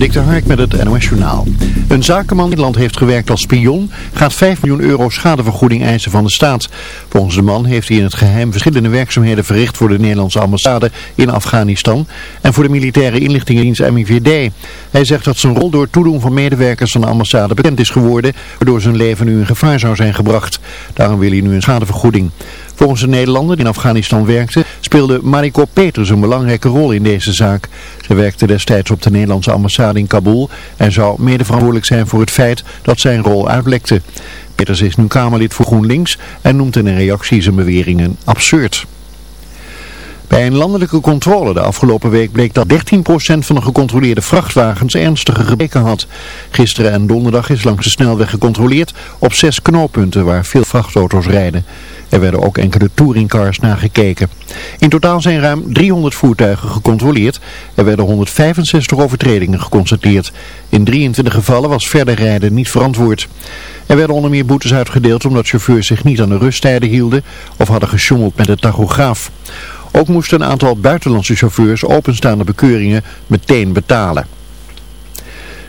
Dik de Hark met het NOS Journaal. Een zakenman in Nederland heeft gewerkt als spion, gaat 5 miljoen euro schadevergoeding eisen van de staat. Volgens de man heeft hij in het geheim verschillende werkzaamheden verricht voor de Nederlandse ambassade in Afghanistan en voor de militaire inlichtingendienst MIVD. Hij zegt dat zijn rol door toedoen van medewerkers van de ambassade bekend is geworden, waardoor zijn leven nu in gevaar zou zijn gebracht. Daarom wil hij nu een schadevergoeding. Volgens de Nederlander die in Afghanistan werkte, speelde Mariko Peters een belangrijke rol in deze zaak. Ze werkte destijds op de Nederlandse ambassade in Kabul en zou mede verantwoordelijk zijn voor het feit dat zijn rol uitlekte. Peters is nu Kamerlid voor GroenLinks en noemt in een reactie zijn beweringen absurd. Bij een landelijke controle de afgelopen week bleek dat 13% van de gecontroleerde vrachtwagens ernstige gebreken had. Gisteren en donderdag is langs de snelweg gecontroleerd op zes knooppunten waar veel vrachtauto's rijden. Er werden ook enkele touringcars nagekeken. In totaal zijn ruim 300 voertuigen gecontroleerd. Er werden 165 overtredingen geconstateerd. In 23 gevallen was verder rijden niet verantwoord. Er werden onder meer boetes uitgedeeld omdat chauffeurs zich niet aan de rusttijden hielden of hadden gesjommeld met de tachograaf. Ook moesten een aantal buitenlandse chauffeurs openstaande bekeuringen meteen betalen.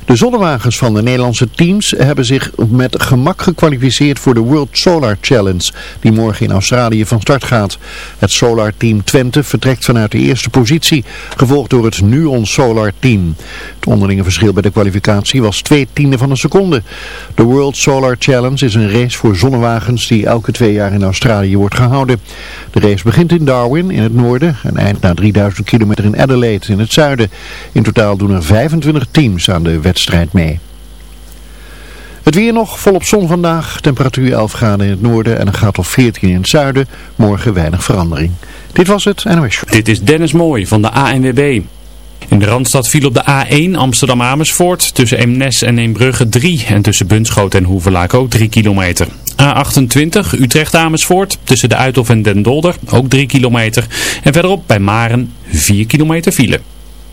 De zonnewagens van de Nederlandse teams hebben zich met gemak gekwalificeerd voor de World Solar Challenge, die morgen in Australië van start gaat. Het Solar Team Twente vertrekt vanuit de eerste positie, gevolgd door het Nuon Solar Team. Het onderlinge verschil bij de kwalificatie was twee tienden van een seconde. De World Solar Challenge is een race voor zonnewagens die elke twee jaar in Australië wordt gehouden. De race begint in Darwin in het noorden en eindigt na 3000 kilometer in Adelaide in het zuiden. In totaal doen er 25 teams aan de wedstrijd wedstrijd mee. Het weer nog, volop zon vandaag, temperatuur 11 graden in het noorden en een graad of 14 in het zuiden. Morgen weinig verandering. Dit was het NOS. Dit is Dennis Mooij van de ANWB. In de Randstad viel op de A1 Amsterdam-Amersfoort tussen Eemnes en Eembrugge 3 en tussen Bunschoten en Hoevelaak ook 3 kilometer. A28 Utrecht-Amersfoort tussen de Uithof en Den Dolder ook 3 kilometer. En verderop bij Maren 4 kilometer file.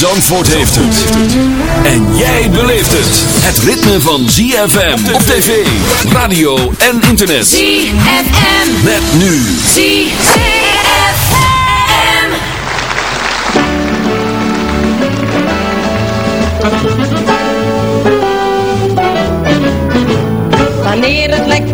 Zandvoort heeft het. En jij beleeft het. Het ritme van ZFM op tv, radio en internet. ZFM. Met nu. ZFM. Wanneer het lekker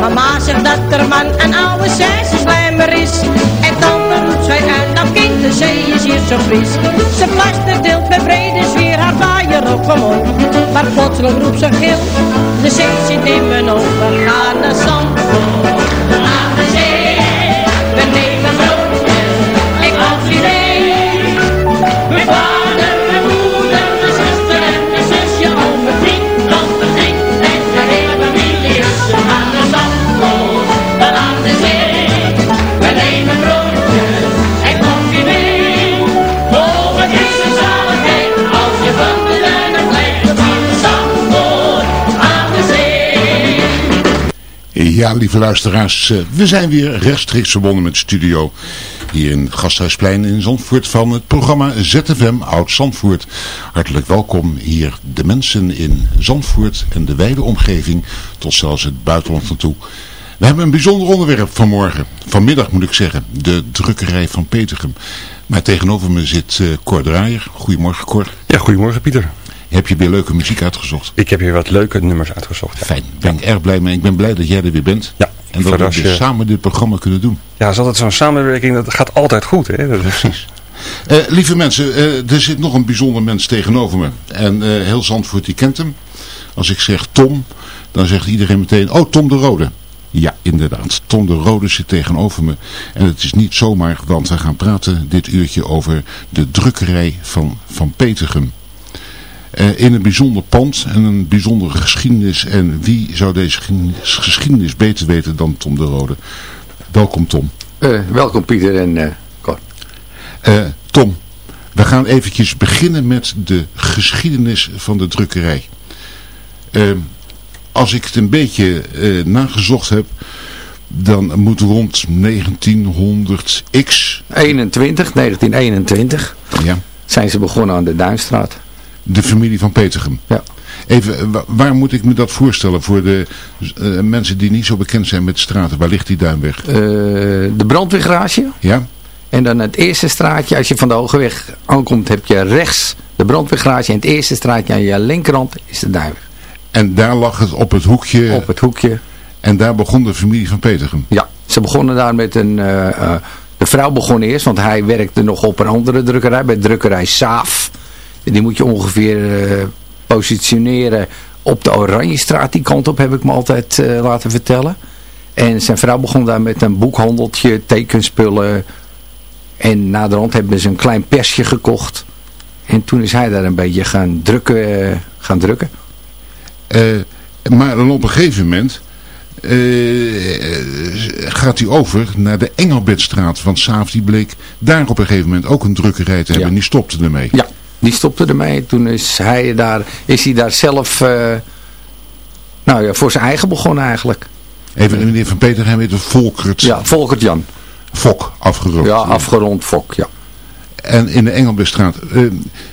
Mama zegt dat er man een oude slijmer is. En dan roept zij uit, nou kind, de zee is hier zo fris. Ze deelt met brede sfeer haar vaaier op omhoog. Maar plotseling roept ze gil, de zee zit in mijn ogen. Ga naar Zandvoort, Ja, lieve luisteraars, eh, we zijn weer rechtstreeks verbonden met studio hier in Gasthuisplein in Zandvoort van het programma ZFM Oud Zandvoort. Hartelijk welkom hier de mensen in Zandvoort en de wijde omgeving tot zelfs het buitenland naartoe. We hebben een bijzonder onderwerp vanmorgen, vanmiddag moet ik zeggen, de drukkerij van Petergem. Maar tegenover me zit uh, Cor Draaier. Goedemorgen Cor. Ja, goedemorgen Pieter. Heb je weer leuke muziek uitgezocht? Ik heb hier wat leuke nummers uitgezocht. Ja. Fijn, ben ik erg blij mee. Ik ben blij dat jij er weer bent. Ja. En dat we dus samen dit programma kunnen doen. Ja, het is altijd zo'n samenwerking, dat gaat altijd goed. Hè? Dat is... Precies. Uh, lieve mensen, uh, er zit nog een bijzonder mens tegenover me. En uh, heel Zandvoort, die kent hem. Als ik zeg Tom, dan zegt iedereen meteen, oh Tom de Rode. Ja, inderdaad. Tom de Rode zit tegenover me. En het is niet zomaar, want we gaan praten dit uurtje over de drukkerij van, van Petergem. Uh, in een bijzonder pand en een bijzondere geschiedenis. En wie zou deze geschiedenis beter weten dan Tom de Rode? Welkom Tom. Uh, welkom Pieter en uh, Cor. Tom, we gaan eventjes beginnen met de geschiedenis van de drukkerij. als ik het een beetje nagezocht heb, dan moet rond 1900x... 21, 1921 ja. zijn ze begonnen aan de Duinstraat de familie van Petergem. Ja. Even, waar moet ik me dat voorstellen voor de uh, mensen die niet zo bekend zijn met straten? Waar ligt die Duinweg? Uh, de brandweergarage. Ja. En dan het eerste straatje, als je van de Hogeweg aankomt, heb je rechts de brandweergarage. En het eerste straatje aan je linkerhand is de Duinweg. En daar lag het op het hoekje? Op het hoekje. En daar begon de familie van Petergem? Ja, ze begonnen daar met een... Uh, de vrouw begon eerst, want hij werkte nog op een andere drukkerij, bij drukkerij Saaf. Die moet je ongeveer uh, positioneren op de Oranjestraat. Die kant op heb ik me altijd uh, laten vertellen. En zijn vrouw begon daar met een boekhandeltje, tekenspullen. En naderhand hebben ze een klein persje gekocht. En toen is hij daar een beetje gaan drukken. Uh, gaan drukken. maar dan op een gegeven moment... gaat hij over naar de Engelbedstraat. Want Saaf die bleek daar op een gegeven moment ook een drukkerij te hebben. Ja. En die stopte ermee. Ja, die stopte ermee. Toen is hij daar, is hij daar zelf uh, nou ja, voor zijn eigen begonnen eigenlijk. Even meneer Van Peter, hij heet Volkert. Ja, Volkert Jan. Fok, afgerond. Ja, afgerond Fok, ja. En in de Engelbestraat, uh,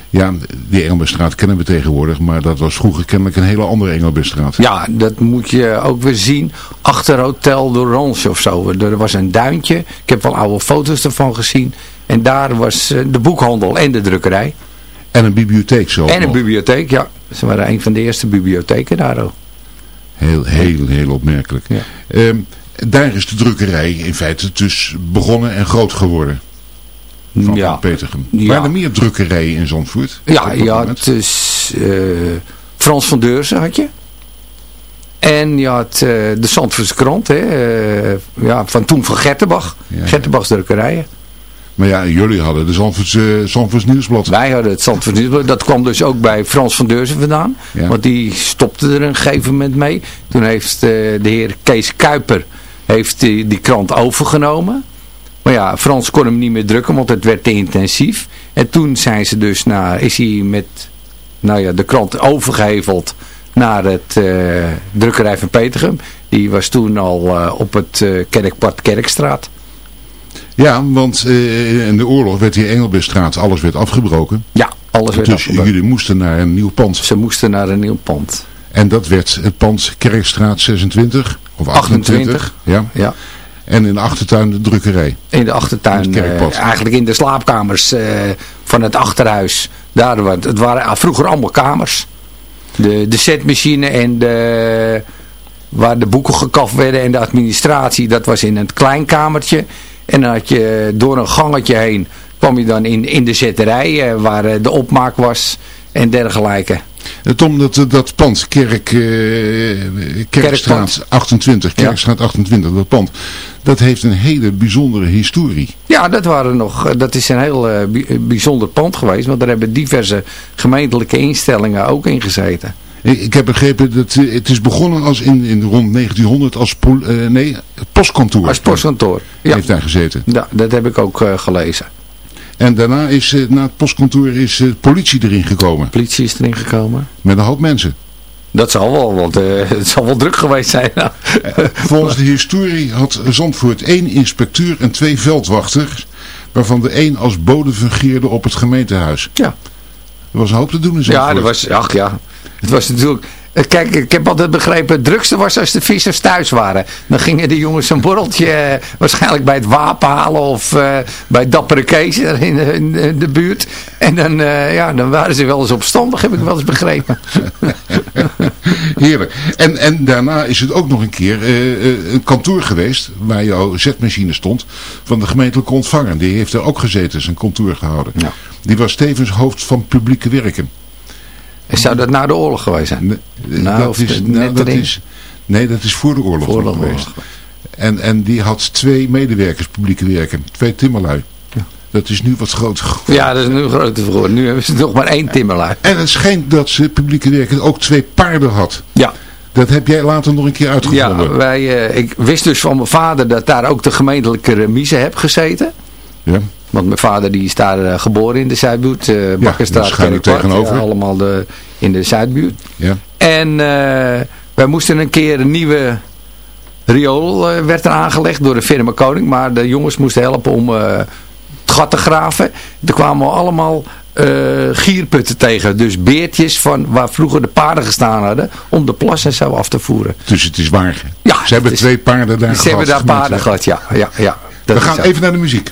ja, die Engelbestraat kennen we tegenwoordig, maar dat was vroeger kennelijk een hele andere Engelbestraat. Ja, dat moet je ook weer zien. Achter Hotel de Range of zo. Er was een duintje. Ik heb wel oude foto's ervan gezien. En daar was uh, de boekhandel en de drukkerij. En een bibliotheek zo. En een bibliotheek, ja. Ze waren een van de eerste bibliotheken daar ook. Heel, heel, heel opmerkelijk. Ja. Um, daar is de drukkerij in feite dus begonnen en groot geworden. Van ja. Petergem. Ja. Waren er meer drukkerijen in Zandvoort? Ja, ja het is uh, Frans van Deurzen had je. En je had uh, de Zandvoortse krant, hè, uh, ja, van toen van Gertenbach. Ja, drukkerijen. Maar ja, jullie hadden de Zandvoorts, uh, Zandvoorts Nieuwsblad. Wij hadden het Zandvoorts Nieuwsblad. Dat kwam dus ook bij Frans van Deurzen vandaan. Ja. Want die stopte er een gegeven moment mee. Toen heeft uh, de heer Kees Kuiper heeft die, die krant overgenomen. Maar ja, Frans kon hem niet meer drukken, want het werd te intensief. En toen zijn ze dus naar, is hij met nou ja, de krant overgeheveld naar het uh, drukkerij van Petergem. Die was toen al uh, op het uh, Kerkpad Kerkstraat. Ja, want uh, in de oorlog werd die Engelbestraat, alles werd afgebroken. Ja, alles werd dus afgebroken. jullie moesten naar een nieuw pand. Ze moesten naar een nieuw pand. En dat werd het pand Kerkstraat 26 of 28. 28. Ja. ja. En in de achtertuin de drukkerij. In de achtertuin, uh, eigenlijk in de slaapkamers uh, van het achterhuis. Daar, het waren vroeger allemaal kamers. De, de setmachine en de, waar de boeken gekaft werden en de administratie, dat was in een klein kamertje. En dan had je door een gangetje heen, kwam je dan in, in de zetterij uh, waar uh, de opmaak was en dergelijke. Tom, dat, dat pand, Kerk, uh, Kerkstraat Kerkpand. 28, Kerkstraat ja. 28, dat pand, dat heeft een hele bijzondere historie. Ja, dat, waren nog, dat is een heel uh, bijzonder pand geweest, want daar hebben diverse gemeentelijke instellingen ook in gezeten. Ik, heb begrepen dat uh, het is begonnen als in, in rond 1900 als pol, uh, nee, postkantoor. Als postkantoor, ja. Heeft daar gezeten. Ja, dat heb ik ook uh, gelezen. En daarna is na het postkantoor is politie erin gekomen. Politie is erin gekomen. Met een hoop mensen. Dat zal wel, want eh, het zal wel druk geweest zijn. Volgens de historie had Zandvoort één inspecteur en twee veldwachters, waarvan de één als bode fungeerde op het gemeentehuis. Ja. Er was een hoop te doen in Zandvoort. Ja, dat was, ach ja. Het was natuurlijk... eh, Kijk, ik heb altijd begrepen, het drukste was als de vissers thuis waren. Dan gingen de jongens een borreltje eh, waarschijnlijk bij het wapen halen of eh, bij Dappere Kees in, de- in de- buurt. En dan, ja, dan waren ze wel eens opstandig, heb ik wel eens begrepen. Heerlijk. En, en daarna is het ook nog een keer een kantoor geweest, waar jouw zetmachine stond, van de gemeentelijke ontvanger. Die heeft er ook gezeten, zijn kantoor gehouden. Ja. Die was tevens hoofd van publieke werken. Zou dat na de oorlog geweest zijn? Nee, Nou, dat is, nou, dat is, nee, dat is voor de oorlog Voor de nog oorlog. geweest. En, en die had twee medewerkers publieke werken, twee timmerlui. Dat is nu wat groter geworden. Ja, dat is nu groter geworden. Nu hebben ze nog maar één timmerlui. En het schijnt dat ze publieke werken ook twee paarden had. Ja. Dat heb jij later nog een keer uitgevonden. Ja, wij, eh, ik wist dus van mijn vader dat daar ook de gemeentelijke remise heb gezeten. Ja. Want mijn vader die is daar eh, geboren in de Zuidbuurt. eh Bakkerstraat, er Kerkpad, tegenover. ja, allemaal de, in de Zuidbuurt. Ja. En eh, wij moesten een keer een nieuwe riool werd er aangelegd door de firma Koning. Maar de jongens moesten helpen om het gat te graven. Er kwamen allemaal eh, gierputten tegen. Dus beertjes van waar vroeger de paarden gestaan hadden. Om de plas en zo af te voeren. Dus het is waar. Ja, ze hebben is- twee paarden daar Ze gehad. hebben daar paarden gehad, ja. ja, ja dat We gaan even naar de muziek.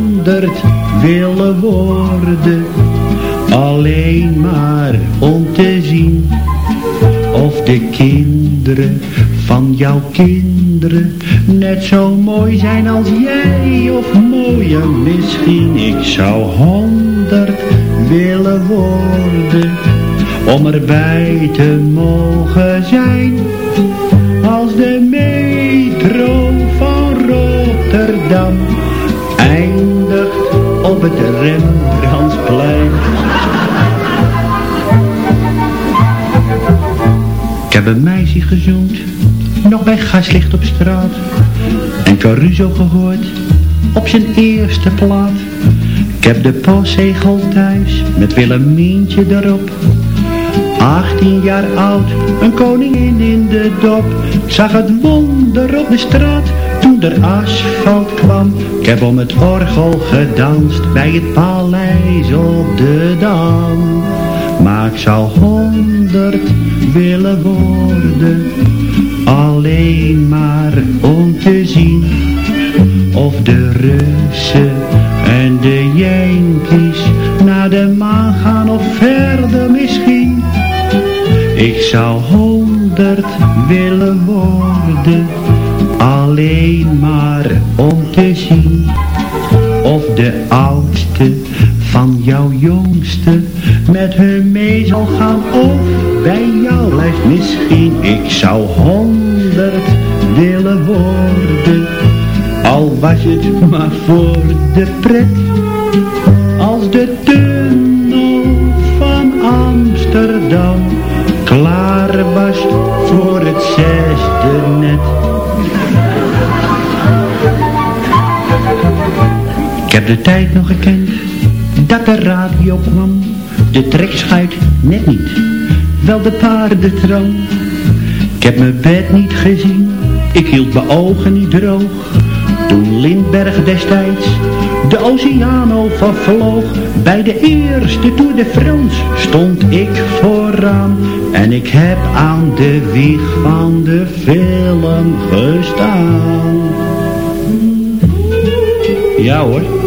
willen worden, alleen maar om te zien of de kinderen van jouw kinderen net zo mooi zijn als jij. Of mooier misschien. Ik zou honderd willen worden. Om erbij te mogen zijn als de metro van Rotterdam op het Rembrandtsplein. Ik heb een meisje gezoend, nog bij gaslicht op straat. En Caruso gehoord, op zijn eerste plaat. Ik heb de postzegel thuis, met Willemientje erop. 18 jaar oud, een koningin in de dop. Zag het wonder op de straat, toen er asfalt kwam. Ik heb om het orgel gedanst, bij het paleis op de Dam. Maar ik zou honderd willen worden, alleen maar om te zien of de Russen en de Yankees naar de maan gaan of verder misschien. Ik zou honderd willen worden, alleen maar om te zien of de oudste van jouw jongste met hun mee zal gaan of bij jou blijft misschien. Ik zou honderd willen worden, al was het maar voor de pret. Als de tunnel van Amsterdam klaar was voor het zesde net. Ik heb de tijd nog gekend dat de radio kwam, de trekschuit net niet, wel de paardentram. Ik heb mijn bed niet gezien, ik hield mijn ogen niet droog. Toen Lindbergh destijds de Oceaan overvloog, bij de eerste Tour de France stond ik vooraan. En ik heb aan de wieg van de film gestaan. Ja hoor,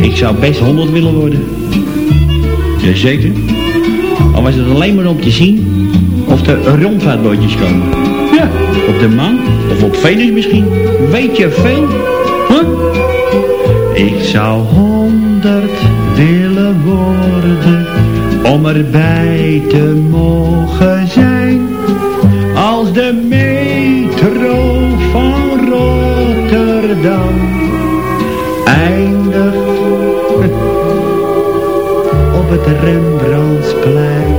ik zou best 100 willen worden. Jazeker. Al was het alleen maar om te zien of er rondvaartbootjes komen. Ja, op de maan of op Venus misschien. Weet je veel? Huh? Ik zou honderd willen worden om erbij te mogen Rembrandtsplein.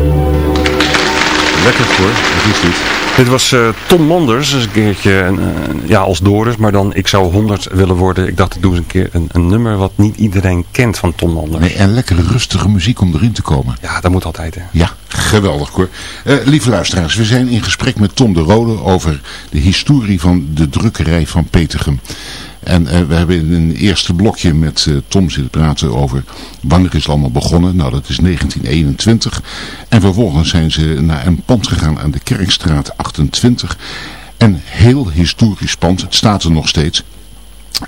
Lekker hoor, wat is dit? Dit was eh, Tom Monders, dus een keertje een, eh, ja, als Doris, maar dan ik zou 100 willen worden. Ik dacht ik doe eens een keer een, een nummer wat niet iedereen kent van Tom Monders. Nee, en lekkere rustige muziek om erin te komen. Ja, dat moet altijd hè. Ja, geweldig hoor. Eh, lieve luisteraars, we zijn in gesprek met Tom de Rode over de historie van de drukkerij van Petergem. En eh, we hebben in een eerste blokje met eh, Tom zitten praten over wanneer is het allemaal begonnen. Nou, dat is 1921. En vervolgens zijn ze naar een pand gegaan aan de Kerkstraat 28. Een heel historisch pand. Het staat er nog steeds.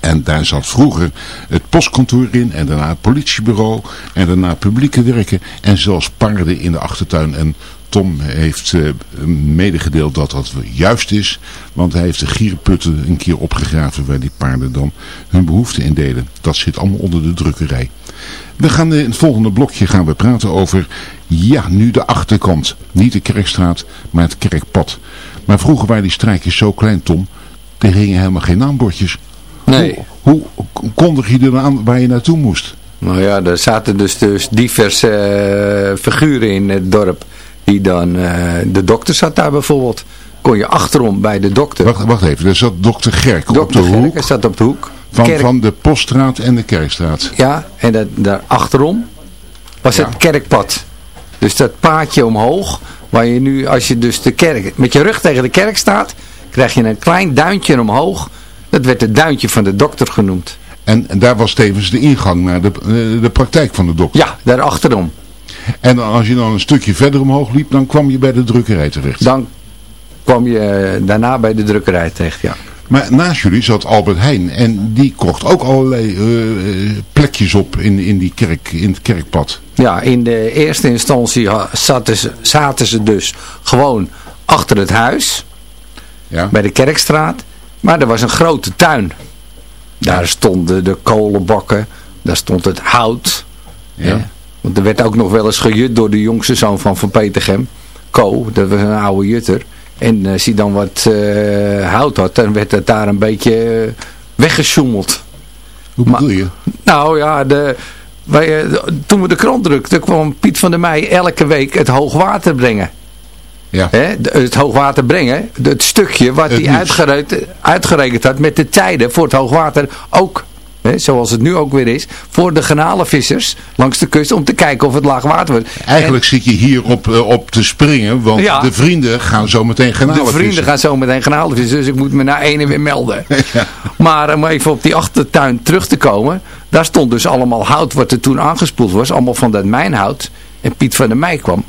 En daar zat vroeger het postkantoor in en daarna het politiebureau en daarna publieke werken en zelfs paarden in de achtertuin. En Tom heeft uh, medegedeeld dat dat juist is, want hij heeft de gierputten een keer opgegraven waar die paarden dan hun behoeften in deden. Dat zit allemaal onder de drukkerij. We gaan in het volgende blokje gaan we praten over, ja, nu de achterkant. Niet de kerkstraat, maar het kerkpad. Maar vroeger waren die strijkjes zo klein, Tom, er hingen helemaal geen naambordjes. Nee. Hoe, hoe kondig je er aan waar je naartoe moest? Nou ja, er zaten dus, dus diverse uh, figuren in het dorp. Die dan, uh, de dokter zat daar bijvoorbeeld. Kon je achterom bij de dokter. Wacht, wacht even, er zat dokter Gerk dokter op de Gerk, hoek. Zat op de hoek. Van, Kerk, van de Poststraat en de Kerkstraat. Ja, en dat, daar achterom was Ja. het kerkpad. Dus dat paadje omhoog, waar je nu, als je dus de kerk, met je rug tegen de kerk staat, krijg je een klein duintje omhoog. Dat werd het duintje van de dokter genoemd. En, en daar was tevens de ingang naar de, eh, de praktijk van de dokter. Ja, daar achterom. En als je dan een stukje verder omhoog liep, dan kwam je bij de drukkerij terecht. Dan kwam je daarna bij de drukkerij terecht, ja. Maar naast jullie zat Albert Heijn en die kocht ook allerlei eh, eh, plekjes op in, in, die kerk, in het kerkpad. Ja, in de eerste instantie zaten ze, zaten ze dus gewoon achter het huis, Ja? bij de kerkstraat. Maar er was een grote tuin. Daar stonden de kolenbakken, daar stond het hout. Ja. Want er werd ook nog wel eens gejut door de jongste zoon van Van Petergem. Ko, dat was een oude jutter. En als hij dan wat eh, hout had, dan werd het daar een beetje weggesjoemeld. Hoe bedoel je? Nou ja, de, wij, eh, toen we de krant drukten, kwam Piet van der Meij elke week het hoogwater brengen. Ja. Het hoogwater brengen, het stukje wat Het hij uitgerekend had met de tijden voor het hoogwater ook. Hè, zoals het nu ook weer is, voor de garnalenvissers langs de kust om te kijken of het laag water wordt. Eigenlijk zit je hier op, eh, op te springen, want Ja. de vrienden gaan zo meteen En de vrienden gaan zo meteen dus ik moet me na ene weer melden. Maar om even op die achtertuin terug te komen, daar stond dus allemaal hout wat er toen aangespoeld was, allemaal van dat mijnhout. En Piet van der Meij kwam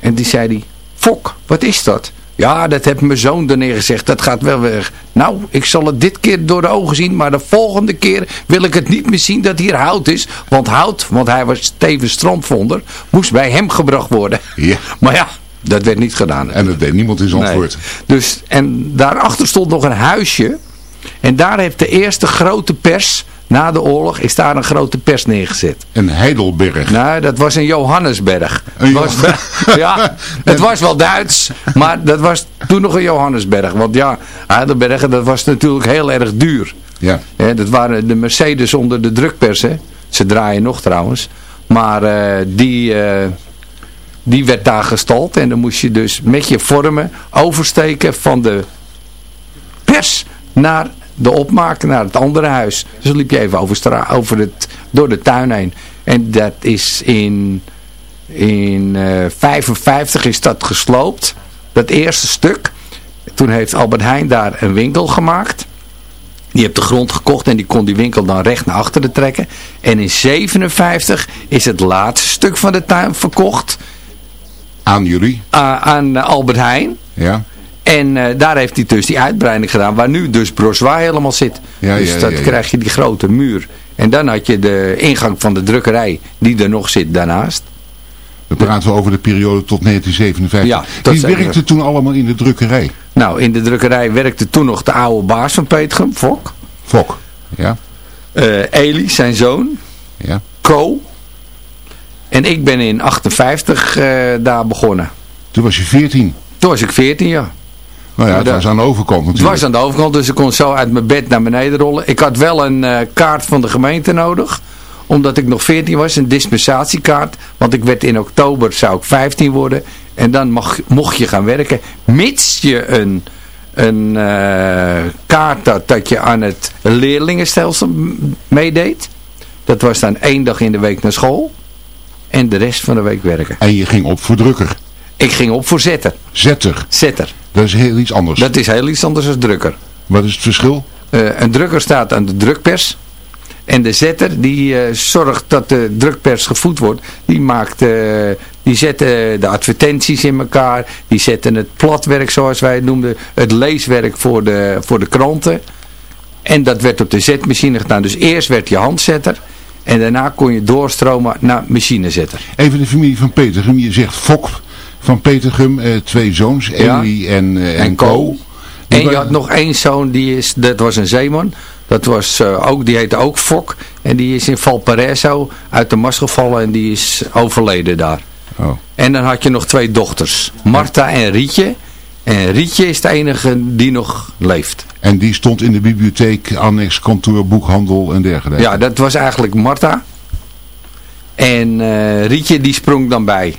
en die zei die, Fok, wat is dat? Ja, dat heeft mijn zoon er neergezegd, dat gaat wel weg. Nou, ik zal het dit keer door de ogen zien, maar de volgende keer wil ik het niet meer zien dat hier hout is. Want hout, want hij was tevens strandvonder, moest bij hem gebracht worden. Ja. Maar ja, dat werd niet gedaan. En dat deed niemand in zijn Nee. antwoord. Dus, en daarachter stond nog een huisje. En daar heeft de eerste grote pers, na de oorlog, is daar een grote pers neergezet. Een Heidelberg. Nou, dat was een Johannesberg. Een Het was, Jo- ja, het was wel Duits, maar dat was toen nog een Johannesberg. Want ja, Heidelberg, dat was natuurlijk heel erg duur. Ja. Dat waren de Mercedes onder de drukpersen. Ze draaien nog trouwens. Maar eh, die, eh, die werd daar gestald. En dan moest je dus met je vormen oversteken van de pers naar de opmaak, naar het andere huis. Dus dan liep je even over, over het, door de tuin heen. En dat is in, in eh 55 is dat gesloopt. Dat eerste stuk. Toen heeft Albert Heijn daar een winkel gemaakt. Die heeft de grond gekocht en die kon die winkel dan recht naar achteren trekken. En in 57 is het laatste stuk van de tuin verkocht Aan jullie. aan Albert Heijn. Ja. En eh, daar heeft hij dus die uitbreiding gedaan, waar nu dus Brossois helemaal zit. Ja, dus ja, dat ja, ja. krijg je die grote muur. En dan had je de ingang van de drukkerij, die er nog zit daarnaast. We praten over de periode tot 1957. Ja, Wie werkte toen allemaal in de drukkerij? Nou, in de drukkerij werkte toen nog de oude baas van Peetgem, Fok. Fok. Ja. Eli, zijn zoon. Ja. Co. En ik ben in 58 eh, daar begonnen. Toen was je 14. Toen was ik 14 jaar. Nou ja, het was aan de overkant Het natuurlijk. was aan de overkant, dus ik kon zo uit mijn bed naar beneden rollen. Ik had wel een eh, kaart van de gemeente nodig. Omdat ik nog 14 was, een dispensatiekaart. Want ik werd in oktober, zou ik 15 worden. En dan mag, mocht je gaan werken. Mits je een, een eh, kaart had dat je aan het leerlingenstelsel meedeed. Dat was dan één dag in de week naar school. En de rest van de week werken. En je ging op voor drukker. Ik ging op voor zetter. Zetter. Zetter. Dat is heel iets anders. Dat is heel iets anders dan drukker. Wat is het verschil? Eh, een drukker staat aan de drukpers. En de zetter die eh, zorgt dat de drukpers gevoed wordt. Die, maakt, eh, die zetten de advertenties in elkaar. Die zetten het platwerk zoals wij het noemden. Het leeswerk voor de, voor de kranten. En dat werd op de zetmachine gedaan. Dus eerst werd je handzetter. En daarna kon je doorstromen naar machinezetter. Even de familie van Petergem. Je zegt Fok van Petergem. eh, twee zoons. Eli en, eh, en En Co. En je had nog één zoon, die is, dat was een zeeman. Dat was, eh, ook, die heette ook Fok. En die is in Valparaiso uit de mast gevallen en die is overleden daar. Oh. En dan had je nog twee dochters. Marta en Rietje. En Rietje is de enige die nog leeft. En die stond in de bibliotheek, annex, kantoor, boekhandel en dergelijke. Ja, dat was eigenlijk Marta. En Rietje die sprong dan bij.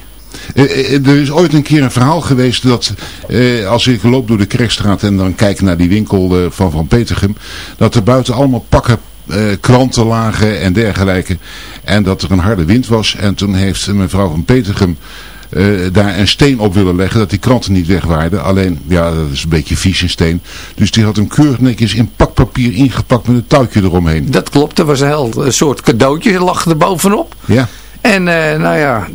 Eh, eh, er is ooit een keer een verhaal geweest dat eh, als ik loop door de Kerkstraat en dan kijk naar die winkel eh, van Van Petergem, dat er buiten allemaal pakken eh, kranten lagen en dergelijke. En dat er een harde wind was. En toen heeft mevrouw van Petergem daar een steen op willen leggen, dat die kranten niet weg waren. Alleen, ja, dat is een beetje vies een steen. Dus die had hem keurig netjes in pakpapier ingepakt met een touwtje eromheen. Dat klopt, er was een, heel, een soort cadeautje lag er bovenop. Ja. En nou ja,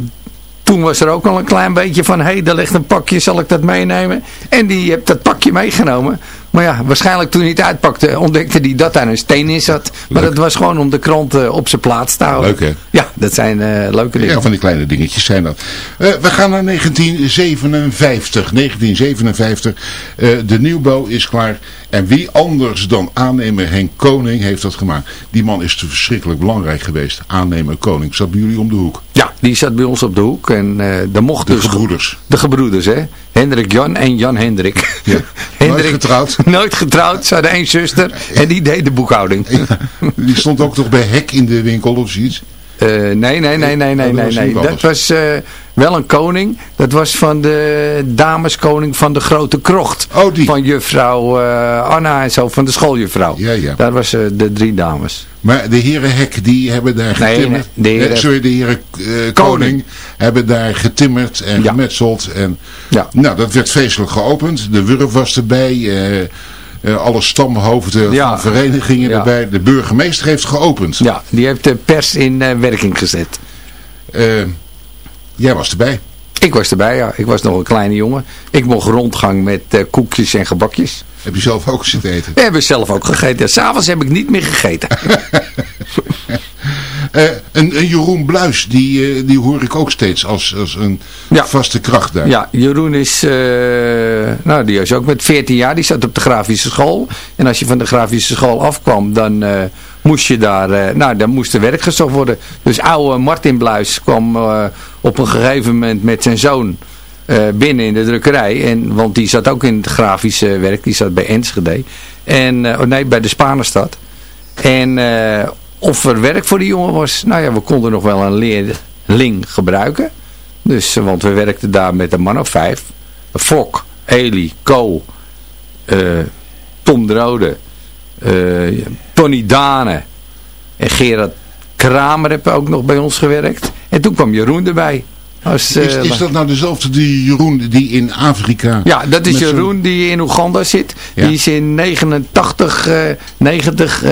toen was er ook al een klein beetje van, hé, hey, daar ligt een pakje, zal ik dat meenemen? En die heeft dat pakje meegenomen. Maar ja, waarschijnlijk toen hij het uitpakte, ontdekte hij dat daar een steen in zat. Maar Leuk. dat was gewoon om de krant eh, op zijn plaats te houden. Leuk, hè? Ja, dat zijn eh, leuke dingen. Ja, van die kleine dingetjes zijn dat. Eh, we gaan naar 1957. 1957. Eh, de nieuwbouw is klaar. En wie anders dan aannemer Henk Koning heeft dat gemaakt. Die man is te verschrikkelijk belangrijk geweest. Aannemer Koning. Zat bij jullie om de hoek. Ja, die zat bij ons op de hoek en eh daar mocht De dus... gebroeders. De gebroeders, hè. Hendrik Jan en Jan Hendrik. Ja. Nooit getrouwd. Nooit getrouwd. Ze hadden één zuster en die deed de boekhouding. Die stond ook toch bij Hek in de winkel of zoiets. Eh, nee, nee, nee, nee, nee, nee. nee. Dat was wel een koning. Dat was van de dameskoning van de Grote Krocht. Oh, die. Van juffrouw eh, Anna en zo, van de schooljuffrouw. Ja, ja. Daar was eh, de drie dames. Maar de heren Hek die hebben daar getimmerd. nee, de heren- Eh, sorry, de heren Koning hebben daar getimmerd en Ja. gemetseld. En, Ja. Nou, dat werd feestelijk geopend. De Wurf was erbij. alle stamhoofden Ja. van verenigingen Ja. erbij. De burgemeester heeft geopend. Ja, die heeft de pers in werking gezet. Eh, jij was erbij. Ik was erbij, ja. Ik was nog een kleine jongen. Ik mocht rondgang met eh, koekjes en gebakjes. Heb je zelf ook zitten eten? We hebben zelf ook gegeten. S'avonds heb ik niet meer gegeten. Eh, een, een Jeroen Bluis, die, eh, die hoor ik ook steeds als, als een Ja. vaste kracht daar. Ja, Jeroen is, eh, nou die is ook met 14 jaar, die zat op de grafische school. En als je van de grafische school afkwam, dan eh, moest je daar, eh, nou dan moest er werk gezocht worden. Dus oude Martin Bluis kwam eh, op een gegeven moment met zijn zoon eh, binnen in de drukkerij. En, want die zat ook in het grafische werk, die zat bij Enschede. En, oh nee, bij de Spanenstad. En of er werk voor die jongen was, nou ja, we konden nog wel een leerling gebruiken. Dus, want we werkten daar met een man of vijf. Fok, Eli, Co, Tom de Rode, eh, Tony Dane en Gerard Kramer hebben ook nog bij ons gewerkt. En toen kwam Jeroen erbij. Als, Is, eh, is dat nou dezelfde die Jeroen die in Afrika... ja, dat is Jeroen die in Oeganda zit. Ja. Die is in 89, eh 90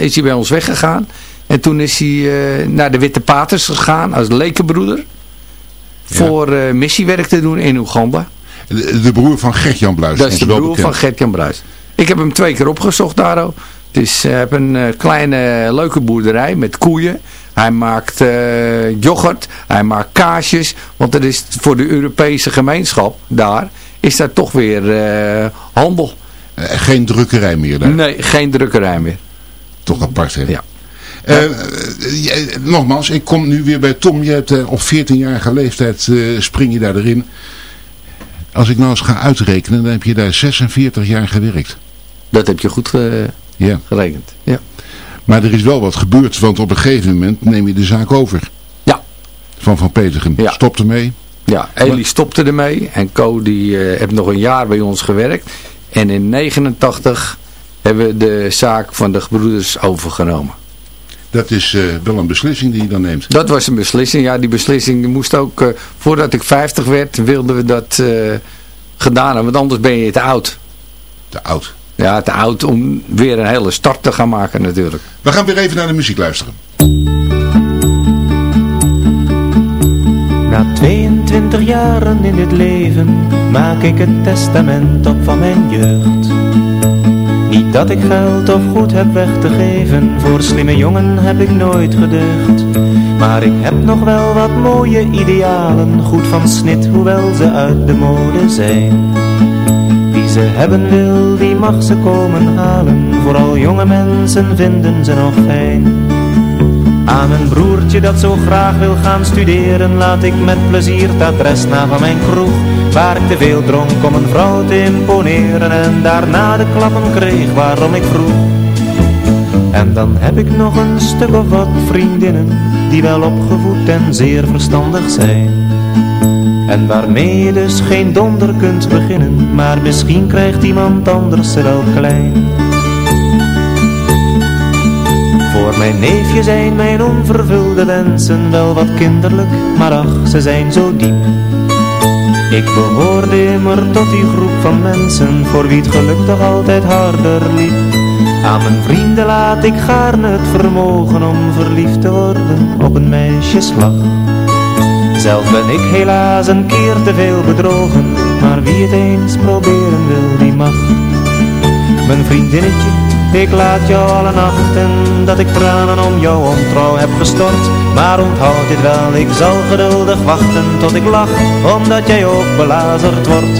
is hij bij ons weggegaan. En toen is hij naar de Witte Paters gegaan als lekenbroeder. Voor missiewerk te doen in Oeganda. De, de broer van Gert-Jan Bluis. Dat is de broer bekend. van Gert-Jan Bruis. Ik heb hem twee keer opgezocht, Daro. Dus hij heeft een eh, kleine leuke boerderij met koeien. Hij maakt eh, yoghurt, hij maakt kaasjes. Want er is voor de Europese gemeenschap daar, is daar toch weer eh, handel. Eh, geen drukkerij meer daar. Nee, geen drukkerij meer. Toch apart, hè? Ja. Eh, eh, nogmaals, ik kom nu weer bij Tom. Je hebt eh, op 14-jarige leeftijd eh, spring je daar erin. als ik nou eens ga uitrekenen, dan heb je daar 46 jaar gewerkt. Dat heb je goed ge Ja. gerekend. Ja. Maar er is wel wat gebeurd, want op een gegeven moment neem je de zaak over. Ja. Van Van Petergem. Ja. Stopt ermee. Ja, Eli stopte ermee en Co die eh, heeft nog een jaar bij ons gewerkt. En in 89 hebben we de zaak van de gebroeders overgenomen. Dat is eh, wel een beslissing die je dan neemt. Dat was een beslissing. Ja, die beslissing moest ook, eh, voordat ik 50 werd, wilden we dat eh, gedaan hebben. Want anders ben je te oud. Te oud. Ja, te oud om weer een hele start te gaan maken natuurlijk. We gaan weer even naar de muziek luisteren. Na 22 jaren in dit leven maak ik het testament op van mijn jeugd. Niet dat ik geld of goed heb weg te geven, voor slimme jongen heb ik nooit gedeugd. Maar ik heb nog wel wat mooie idealen, goed van snit, hoewel ze uit de mode zijn. Ze hebben wil, die mag ze komen halen, vooral jonge mensen vinden ze nog fijn. Aan mijn broertje dat zo graag wil gaan studeren Laat ik met plezier het adres na van mijn kroeg. Waar ik te veel dronk om een vrouw te imponeren En daarna de klappen kreeg waarom ik vroeg. En dan heb ik nog een stuk of wat vriendinnen Die wel opgevoed en zeer verstandig zijn En waarmee je dus geen donder kunt beginnen Maar misschien krijgt iemand anders ze wel klein voor mijn neefje zijn mijn onvervulde wensen wel wat kinderlijk, maar ach, ze zijn zo diep. Ik behoorde immer tot die groep van mensen, voor wie het geluk toch altijd harder liep. Aan mijn vrienden laat ik gaarne het vermogen om verliefd te worden op een meisjeslag. Zelf ben ik helaas een keer te veel bedrogen, maar wie het eens proberen wil, die mag. Mijn vriendinnetje ik laat jou alle nachten dat ik tranen om jouw ontrouw heb gestort. Maar onthoud dit wel, ik zal geduldig wachten tot ik lach Omdat jij ook belazerd wordt.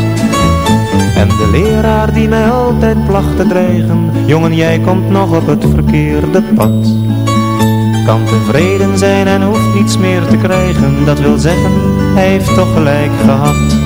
En de leraar die mij altijd placht te dreigen Jongen jij komt nog op het verkeerde pad Kan tevreden zijn en hoeft niets meer te krijgen. Dat wil zeggen, hij heeft toch gelijk gehad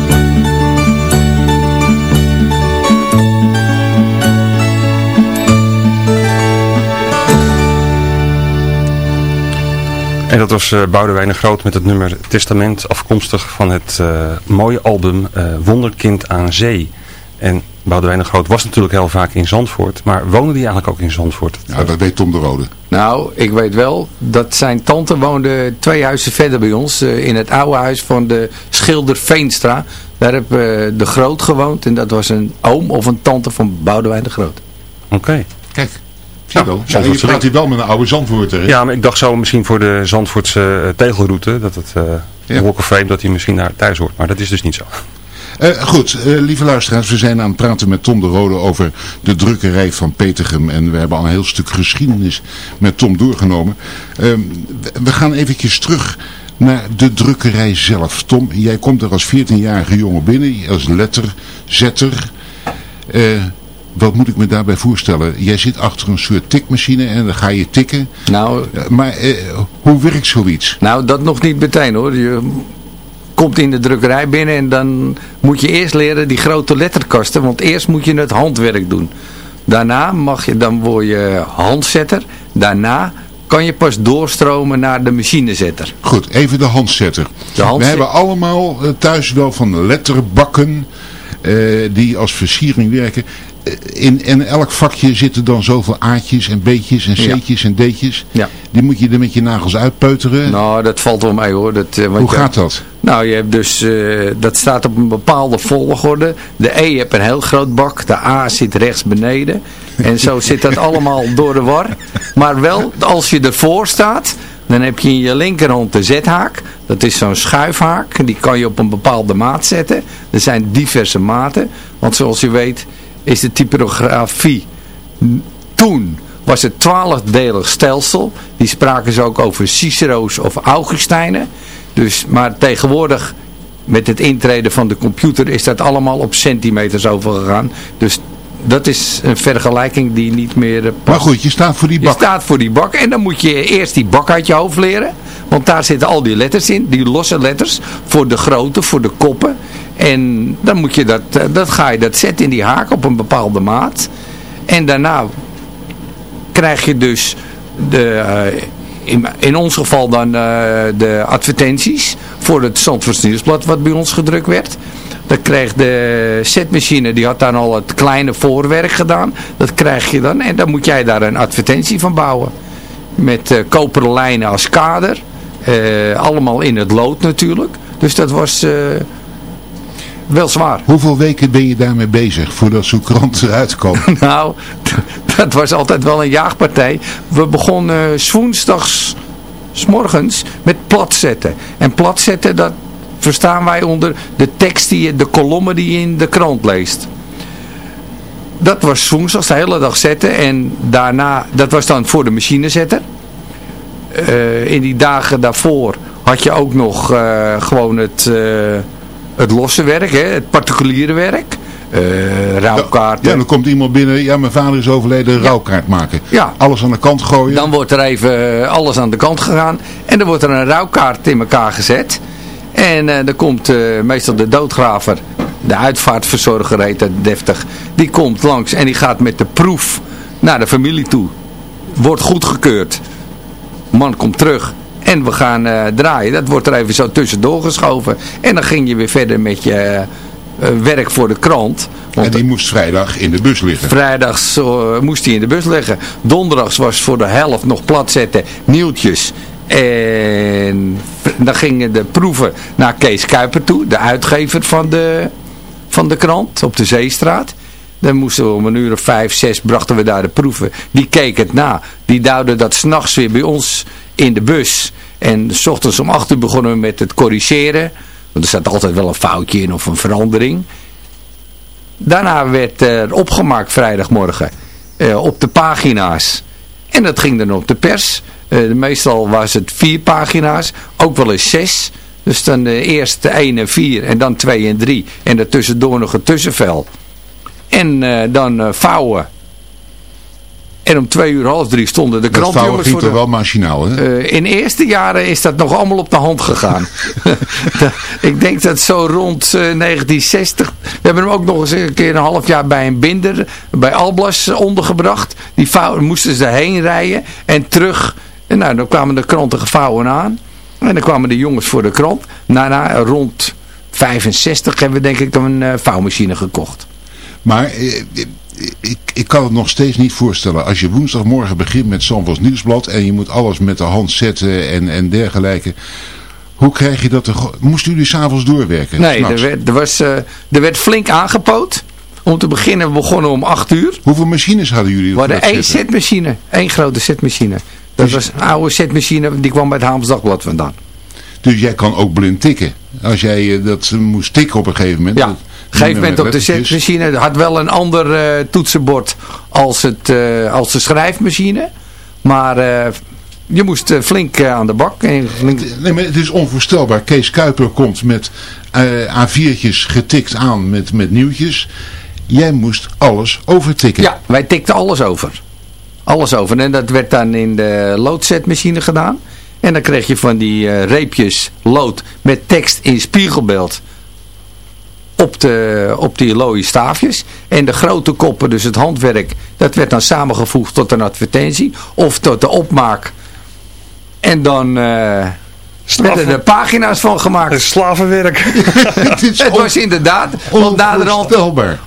En dat was uh, Boudewijn de Groot met het nummer Testament, afkomstig van het uh, mooie album uh, Wonderkind aan Zee. En Boudewijn de Groot was natuurlijk heel vaak in Zandvoort, maar woonde die eigenlijk ook in Zandvoort? Ja, dat weet Tom de Rode. Nou, ik weet wel dat zijn tante woonde twee huizen verder bij ons, in het oude huis van de schilder Veenstra. Daar heb de Groot gewoond en dat was een oom of een tante van Boudewijn de Groot. Oké. Okay. Kijk. Ja, wel. Ja, je praat hier wel met een oude Zandvoorter. Ja, maar ik dacht zo misschien voor de Zandvoortse uh, tegelroute, dat het uh, ja. walk of fame, dat hij misschien daar thuis hoort. Maar dat is dus niet zo. Uh, goed, lieve luisteraars, we zijn aan het praten met Tom de Rode over de drukkerij van Petergem. En we hebben al een heel stuk geschiedenis met Tom doorgenomen. Ehm, we gaan eventjes terug naar de drukkerij zelf. Tom, jij komt er als 14-jarige jongen binnen, als letterzetter. Wat moet ik me daarbij voorstellen? Jij zit achter een soort tikmachine en dan ga je tikken. Nou, maar eh, hoe werkt zoiets? Nou, dat nog niet meteen hoor. Je komt in de drukkerij binnen en dan moet je eerst leren die grote letterkasten. Want eerst moet je het handwerk doen. Daarna mag je, dan word je handzetter. Daarna kan je pas doorstromen naar de machinezetter. Goed, even de handzetter. De We hebben allemaal eh, thuis wel van letterbakken eh, die als versiering werken. Eh, In, in elk vakje zitten dan zoveel A'tjes en B'tjes en Ja. C'tjes en D'tjes. Ja. Die moet je er met je nagels uitpeuteren. Nou, dat valt wel mee hoor. Dat, eh, want Hoe gaat dat? Nou, je hebt dus, eh, dat staat op een bepaalde volgorde. De E hebt een heel groot bak, de A zit rechts beneden. En zo zit dat allemaal door de war. Maar wel, als je ervoor staat, dan heb je in je linkerhand de Z-haak. Dat is zo'n schuifhaak, die kan je op een bepaalde maat zetten. Er zijn diverse maten, want zoals je weet is de typografie toen was het twaalfdelig stelsel. Die spraken ze ook over Cicero's of Augustijnen. Dus, maar tegenwoordig, met het intreden van de computer, is dat allemaal op centimeters overgegaan. Dus dat is een vergelijking die niet meer eh, Maar goed, je staat voor die je bak. staat voor die bak en dan moet je eerst die bak uit je hoofd leren. Want daar zitten al die letters in, die losse letters. Voor de grootte, voor de koppen. En dan moet je dat, eh, dat ga je dat zetten in die haak op een bepaalde maat. En daarna krijg je dus de, eh, in, in ons geval dan de advertenties voor het Nieuwsblad wat bij ons gedrukt werd. Dan kreeg de setmachine, die had dan al het kleine voorwerk gedaan. Dat krijg je dan en dan moet jij daar een advertentie van bouwen. Met eh, koperen lijnen als kader. Eh, allemaal in het lood natuurlijk. Dus dat was eh, wel zwaar. Hoeveel weken ben je daarmee bezig voordat zo'n krant eruit komt? Nou, dat was altijd wel een jaagpartij. We begonnen 's woensdags, s morgens, met platzetten. En platzetten, dat verstaan wij onder de tekst, die je, de kolommen die je in de krant leest. Dat was woensdags de hele dag zetten. En daarna, dat was dan voor de machinezetter. Eh, in die dagen daarvoor had je ook nog eh, gewoon het, eh, het losse werk, hè, het particuliere werk. Rouwkaarten. Ja, dan komt iemand binnen. Ja, mijn vader is overleden. Een rouwkaart maken. Ja. Alles aan de kant gooien. Dan wordt er even alles aan de kant gegaan. En dan wordt er een rouwkaart in elkaar gezet. En eh, dan komt eh, meestal de doodgraver, de uitvaartverzorger heet dat deftig. Die komt langs en die gaat met de proef naar de familie toe. Wordt goedgekeurd. Man komt terug. En we gaan eh, draaien. Dat wordt er even zo tussendoor geschoven. En dan ging je weer verder met je eh, werk voor de krant. Want en die moest vrijdag in de bus liggen. Vrijdags eh, moest hij in de bus liggen. Donderdags was voor de helft nog plat zetten, nieuwtjes. En dan gingen de proeven naar Kees Kuiper toe, de uitgever van de, van de krant op de Zeestraat. Dan moesten we om een uur of vijf, zes brachten we daar de proeven. Die keek het na. Die duwden dat s'nachts weer bij ons in de bus. En s ochtends om acht uur begonnen we met het corrigeren. Want er zat altijd wel een foutje in of een verandering. Daarna werd er opgemaakt vrijdagmorgen eh, op de pagina's. En dat ging dan op de pers. Eh, meestal was het vier pagina's, ook wel eens zes. Dus dan eh, eerst de 1 en 4 en dan 2 en 3. En daartussendoor nog een tussenvel. En eh, dan vouwen. En om twee uur half drie stonden de Dat vouwen krantjongens voor toch de... wel machinaal, hè? In de eerste jaren is dat nog allemaal op de hand gegaan. ik denk dat zo rond eh, 1960... We hebben hem ook nog eens een keer een half jaar bij een binder, bij Alblas ondergebracht. Die vouw, moesten ze heen rijden en terug. En nou, dan kwamen de kranten gevouwen aan. En dan kwamen de jongens voor de krant. Daarna rond 65 hebben we denk ik een eh, vouwmachine gekocht. Maar eh, ik, ik kan het nog steeds niet voorstellen. Als je woensdagmorgen begint met Zandvoors Nieuwsblad en je moet alles met de hand zetten en, en dergelijke. Hoe krijg je dat? er Moesten jullie s'avonds doorwerken? Nee, er werd, er, was, eh, er werd flink aangepoot. Om te beginnen, we begonnen om 8 uur. Hoeveel machines hadden jullie? We hadden één zetten? setmachine. één grote setmachine. Dat Dus- was een oude setmachine, die kwam bij het Haams Dagblad vandaan. Dus jij kan ook blind tikken. Als jij eh, dat moest tikken op een gegeven moment. Ja, op een gegeven moment op de lettertjes. setmachine. had wel een ander eh, toetsenbord als, het, eh, als de schrijfmachine. Maar je moest flink aan de bak. En flink... Nee, maar het is onvoorstelbaar. Kees Kuiper komt met eh A4'tjes getikt aan met, met nieuwtjes. Jij moest alles overtikken. Ja, wij tikten alles over. Alles over. En dat werd dan in de loodzetmachine gedaan. En dan kreeg je van die eh, reepjes lood met tekst in spiegelbeeld op, de, op die looie staafjes. En de grote koppen, dus het handwerk, dat werd dan samengevoegd tot een advertentie. Of tot de opmaak. En dan... Uh, werden er pagina's van gemaakt. slavenwerk. het, was inderdaad. Want naderhand,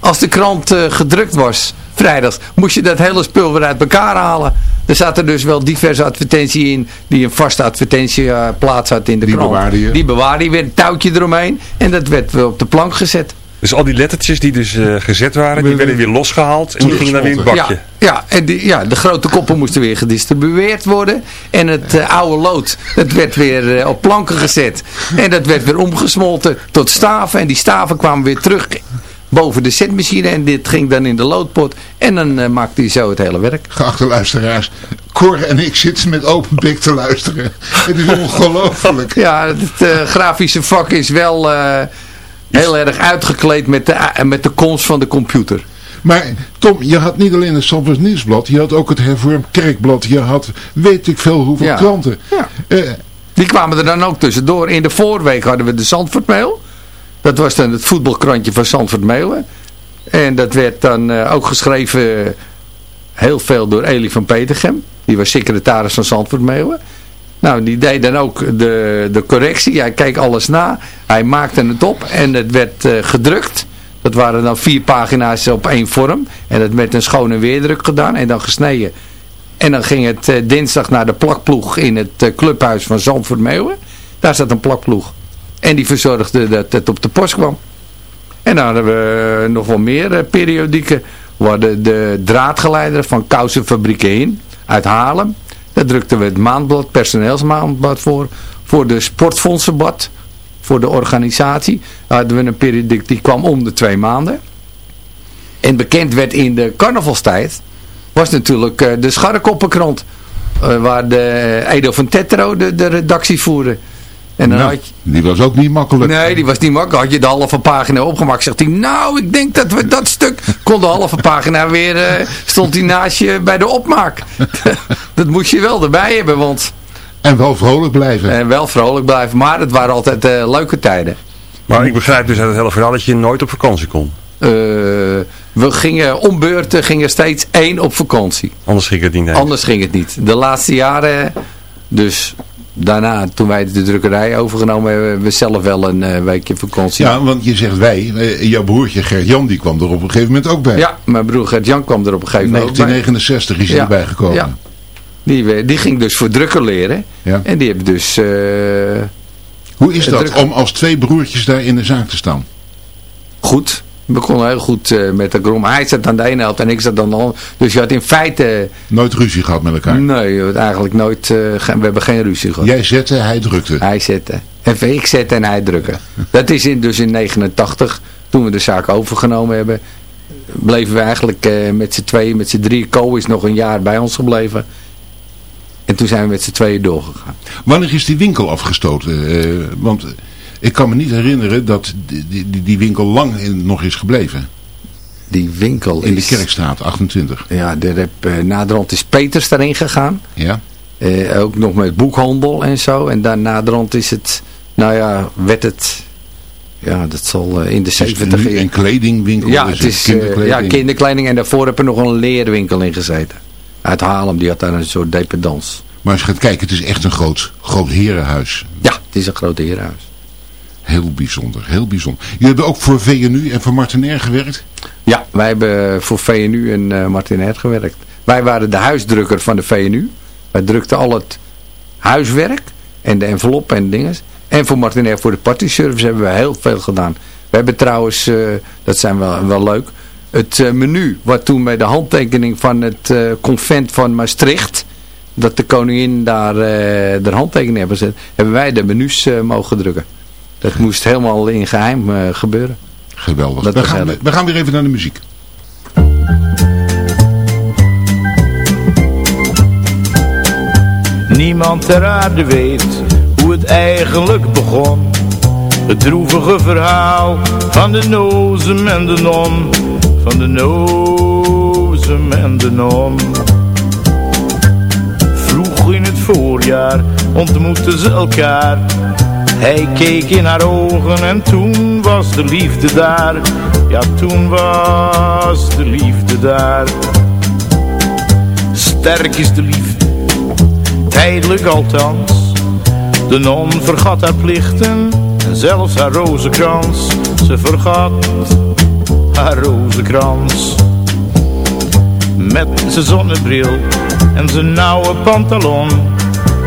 als de krant uh, gedrukt was, vrijdags, moest je dat hele spul weer uit elkaar halen. Er zaten dus wel diverse advertenties in die een vaste advertentieplaats uh, had in de die krant. Bewaarde je. Die bewaarde je weer een touwtje eromheen en dat werd weer op de plank gezet. Dus al die lettertjes die dus uh, gezet waren, die werden weer losgehaald en die gingen dan weer in het bakje. Ja, ja en die, ja, de grote koppen moesten weer gedistribueerd worden. En het uh, oude lood, dat werd weer uh, op planken gezet. En dat werd weer omgesmolten tot staven. En die staven kwamen weer terug boven de setmachine en dit ging dan in de loodpot en dan uh, maakte hij zo het hele werk. Geachte luisteraars, Cor en ik zitten met open bek te luisteren. Het is ongelooflijk. ja, het uh, grafische vak is wel uh, heel erg uitgekleed met de, met de komst van de computer. Maar Tom, je had niet alleen het Zandvoort Nieuwsblad, je had ook het Hervormd Kerkblad, je had weet ik veel hoeveel ja. kranten. Ja. Die kwamen er dan ook tussendoor. In de voorweek hadden we de Zandvoort Mail. Dat was dan het voetbalkrantje van Zandvoort Meeuwen. En dat werd dan uh, ook geschreven heel veel door Elie van Petergem. Die was secretaris van Zandvoort Meeuwen. Nou, die deed dan ook de, de correctie. Hij keek alles na. Hij maakte het op en het werd uh, gedrukt. Dat waren dan vier pagina's op één vorm. En dat werd een schone weerdruk gedaan en dan gesneden. En dan ging het dinsdag naar de plakploeg in het clubhuis van Zandvoort Meeuwen. Daar zat een plakploeg. En die verzorgde dat het op de post kwam. En dan hadden we nog wel meer uh, periodieken. We hadden de draadgeleider van Kousenfabrieken in uit Haarlem. Daar drukten we het maandblad, personeelsmaandblad voor. Voor de sportfondsenbad, voor de organisatie. Hadden we een periodiek die kwam om de twee maanden. En bekend werd in de carnavalstijd, was natuurlijk uh, de Scharrekoppenkrant. Uh, waar de Edo van Tetro de, de redactie voerde. En dan nou, had je... Die was ook niet makkelijk. Nee, die was niet makkelijk. Had je de halve pagina opgemaakt, zegt hij, nou, ik denk dat we dat stuk... Kon de halve pagina weer, uh, stond hij naast je bij de opmaak. dat moest je wel erbij hebben, want... En wel vrolijk blijven. En wel vrolijk blijven, maar het waren altijd uh, leuke tijden. Maar ik begrijp dus uit het hele verhaal dat je nooit op vakantie kon. Uh, we gingen om beurten, gingen steeds één op vakantie. Anders ging het niet. Anders ging het niet. De laatste jaren, dus daarna, toen wij de drukkerij overgenomen hebben, we zelf wel een uh, weekje vakantie. Ja, want je zegt wij, uh, jouw broertje Gert-Jan, die kwam er op een gegeven moment ook bij. Ja, mijn broer Gert-Jan kwam er op een gegeven moment 1969 is hij ja, erbij gekomen. Ja. Die, die ging dus voor drukker leren. Ja. En die hebben dus... Uh, Hoe is dat om als twee broertjes daar in de zaak te staan? Goed. We konden heel goed uh, met de grom. Hij zat aan de ene helft en ik zat aan de andere. Dus je had in feite... Nooit ruzie gehad met elkaar? Nee, we eigenlijk nooit... Uh, we hebben geen ruzie gehad. Jij zette, hij drukte? Hij zette. Even ik zette en hij drukken. Dat is in, dus in 89, toen we de zaak overgenomen hebben... bleven we eigenlijk uh, met z'n tweeën, met z'n drieën. Co is nog een jaar bij ons gebleven. En toen zijn we met z'n tweeën doorgegaan. Wanneer is die winkel afgestoten? want... Ik kan me niet herinneren dat die, die, die winkel lang in, nog is gebleven. Die winkel In is... de Kerkstraat, 28. Ja, er heb, uh, naderhand is Peters daarin gegaan. Ja. Uh, ook nog met boekhandel en zo. En dan naderhand is het, nou ja, werd het... Ja, dat zal uh, in de 70 Een kledingwinkel. Ja, het is kinderkleding. ja, kinderkleding. En daarvoor heb er nog een leerwinkel in gezeten. Uit Haarlem, die had daar een soort dependance. Maar als je gaat kijken, het is echt een groot, groot herenhuis. Ja, het is een groot herenhuis. Heel bijzonder, heel bijzonder. Jullie hebben ook voor VNU en voor Martinair gewerkt? Ja, wij hebben voor VNU en uh, Martinair gewerkt. Wij waren de huisdrukker van de VNU. Wij drukten al het huiswerk en de envelop en dingen. En voor Martinair voor de partyservice hebben we heel veel gedaan. We hebben trouwens, uh, dat zijn wel, wel leuk, het uh, menu wat toen bij de handtekening van het convent van Maastricht, dat de koningin daar de handtekening hebben gezet, hebben wij de menus mogen drukken. Dat moest helemaal in geheim uh, gebeuren. Geweldig. Dat we, gaan, we, we gaan weer even naar de muziek. Niemand ter aarde weet hoe het eigenlijk begon. Het droevige verhaal van de nozem en de non. Van de nozem en de non. Vroeg in het voorjaar ontmoetten ze elkaar. Hij keek in haar ogen en toen was de liefde daar. Ja, toen was de liefde daar. Sterk is de liefde, tijdelijk althans. De non vergat haar plichten en zelfs haar rozenkrans. Ze vergat haar rozenkrans. Met zijn zonnebril en zijn nauwe pantalon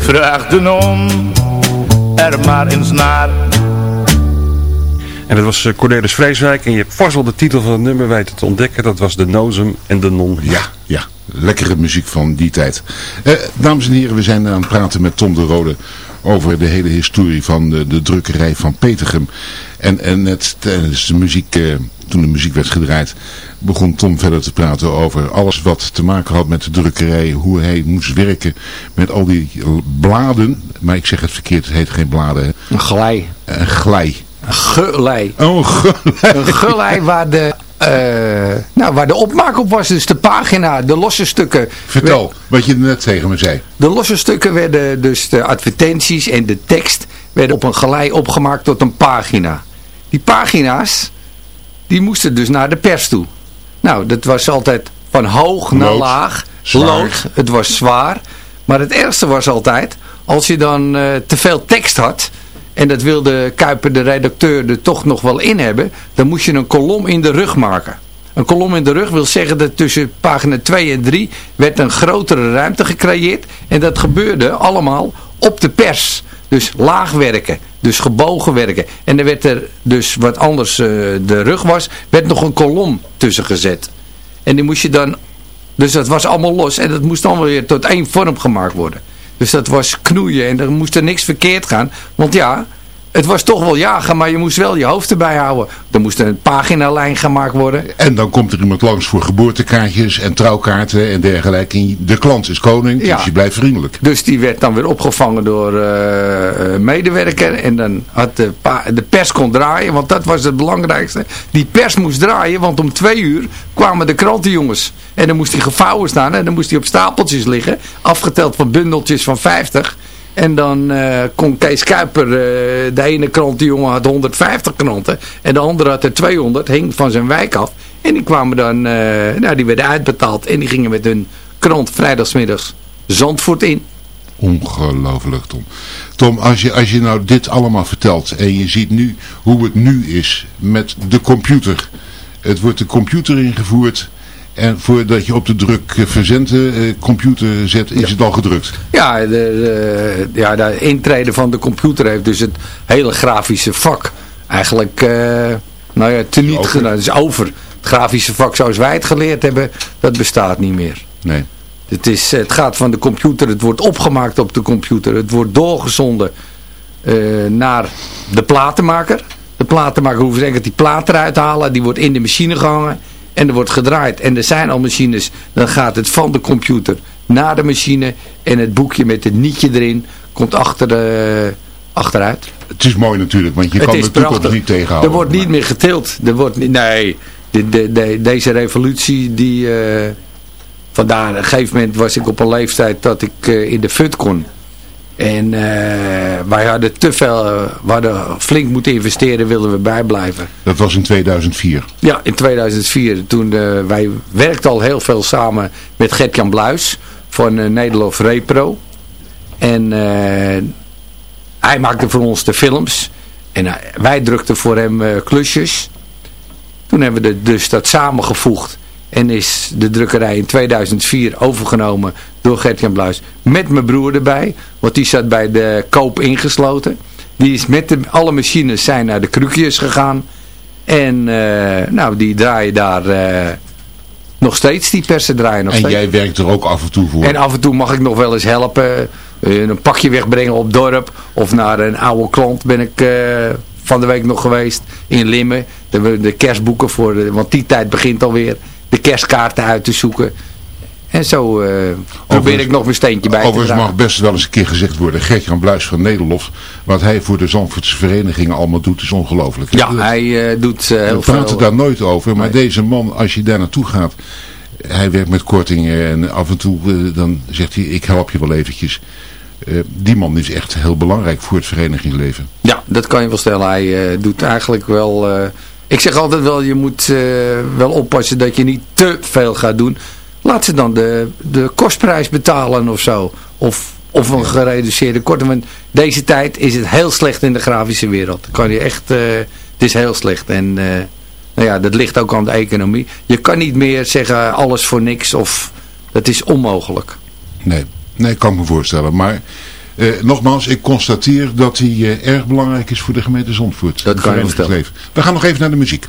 Vraag de non er maar eens naar. En dat was uh, Cornelis Vreeswijk. En je hebt vast wel de titel van het nummer weten te ontdekken. Dat was De Nozem en de Non. Ja, ja. Lekkere muziek van die tijd. Eh, dames en heren, we zijn aan het praten met Tom de Rode over de hele historie van de, de drukkerij van Petergem. En, en net tijdens de muziek, eh, toen de muziek werd gedraaid, begon Tom verder te praten over alles wat te maken had met de drukkerij. Hoe hij moest werken met al die bladen. Maar ik zeg het verkeerd, het heet geen bladen. Hè. Een glij. Een glij. Een gelei. Oh, een gelei. Een gelei waar de, nou, waar de opmaak op was. Dus de pagina, de losse stukken. Vertel, werd, wat je net tegen me zei. De losse stukken werden dus de advertenties en de tekst werden op een gelei opgemaakt tot een pagina. Die pagina's, die moesten dus naar de pers toe. Nou, dat was altijd van hoog naar Lood, laag. zwaar. Lood, het was zwaar. Maar het ergste was altijd, als je dan uh, te veel tekst had... en dat wilde Kuiper, de redacteur, er toch nog wel in hebben... dan moest je een kolom in de rug maken. Een kolom in de rug wil zeggen dat tussen pagina 2 en 3 werd een grotere ruimte gecreëerd. En dat gebeurde allemaal op de pers. Dus laag werken, dus gebogen werken. En er werd er dus wat anders uh, de rug was, werd nog een kolom tussen gezet. En die moest je dan, dus dat was allemaal los en dat moest allemaal weer tot één vorm gemaakt worden. Dus dat was knoeien en er moest er niks verkeerd gaan. Want ja, het was toch wel jagen, maar je moest wel je hoofd erbij houden. Er moest een paginalijn gemaakt worden. En dan komt er iemand langs voor geboortekaartjes en trouwkaarten en dergelijke. En de klant is koning, Ja. dus je blijft vriendelijk. Dus die werd dan weer opgevangen door eh, medewerker. En dan had de, de pers kon draaien, want dat was het belangrijkste. Die pers moest draaien, want om twee uur kwamen de krantenjongens. En dan moest hij gevouwen staan en dan moest hij op stapeltjes liggen. Afgeteld van bundeltjes van 50. En dan eh, kon Kees Kuiper, eh, de ene krantenjongen had 150 kranten. En de andere had er 200, hing van zijn wijk af. En die kwamen dan, eh, nou die werden uitbetaald. En die gingen met hun krant vrijdagsmiddags Zandvoort in. Ongelooflijk, Tom. Tom, als je, als je nou dit allemaal vertelt en je ziet nu hoe het nu is met de computer. Het wordt de computer ingevoerd en voordat je op de druk eh, verzenden eh, computer zet, is het al gedrukt. Ja, de, de, ja, de intrede van de computer heeft dus het hele grafische vak eigenlijk, eh, nou ja, teniet gedaan. Het is over. Het grafische vak zoals wij het geleerd hebben, dat bestaat niet meer. Nee. Het, is, het gaat van de computer, het wordt opgemaakt op de computer, het wordt doorgezonden naar de platenmaker. De platenmaker hoeft enkel die plaat eruit te halen, die wordt in de machine gehangen en er wordt gedraaid. En er zijn al machines, dan gaat het van de computer naar de machine en het boekje met het nietje erin komt achter de, achteruit. Het is mooi natuurlijk, want je Het kan de toekomst niet tegenhouden. Er wordt niet meer getild. Er wordt niet, nee, de, de, de- deze revolutie die... eh, vandaar, op een gegeven moment was ik op een leeftijd dat ik eh, in de fut kon. En eh, wij hadden te veel, eh, we hadden flink moeten investeren, wilden we bijblijven. Dat was in 2004. Ja, in 2004. Toen, eh, wij werkten al heel veel samen met Gert-Jan Bluis van Nederlof Repro. En hij maakte voor ons de films. En wij drukten voor hem klusjes. Toen hebben we de, dus dat samengevoegd. En is de drukkerij in 2004 overgenomen door Gert-Jan Bluis. Met mijn broer erbij. Want die zat bij de koop ingesloten. Die is met de, alle machines zijn naar de krukjes gegaan. En eh, nou, die draaien daar eh, nog steeds. Die persen draaien nog En steeds. jij werkt er ook af en toe voor. En af en toe mag ik nog wel eens helpen. eh, een pakje wegbrengen op dorp. Of naar een oude klant ben ik van de week nog geweest. In Limmen. De, de kerstboeken voor de, want die tijd begint alweer. De kerstkaarten uit te zoeken. En zo eh, probeer ik nog mijn steentje bij te Overigens dragen. mag best wel eens een keer gezegd worden. Gert-Jan Bluis van Nederlof. Wat hij voor de Zandvoortse verenigingen allemaal doet is ongelooflijk. Ja, hij eh, doet eh, We heel praten veel. daar nooit over. Maar deze man, als je daar naartoe gaat. Hij werkt met kortingen. En af en toe eh, dan zegt hij, ik help je wel eventjes. Eh, die man is echt heel belangrijk voor het verenigingsleven. Ja, dat kan je wel stellen. Hij eh, doet eigenlijk wel... eh, ik zeg altijd wel, je moet eh, wel oppassen dat je niet te veel gaat doen. Laat ze dan de, de kostprijs betalen of zo. Of, of een gereduceerde korting. Want deze tijd is het heel slecht in de grafische wereld. Kan je echt... eh, het is heel slecht. En eh, nou ja, dat ligt ook aan de economie. Je kan niet meer zeggen alles voor niks. Of dat is onmogelijk. Nee, nee, kan ik me voorstellen. Maar eh, nogmaals, ik constateer dat hij erg belangrijk is voor de gemeente Zandvoort. Dat kan je. We gaan nog even naar de muziek.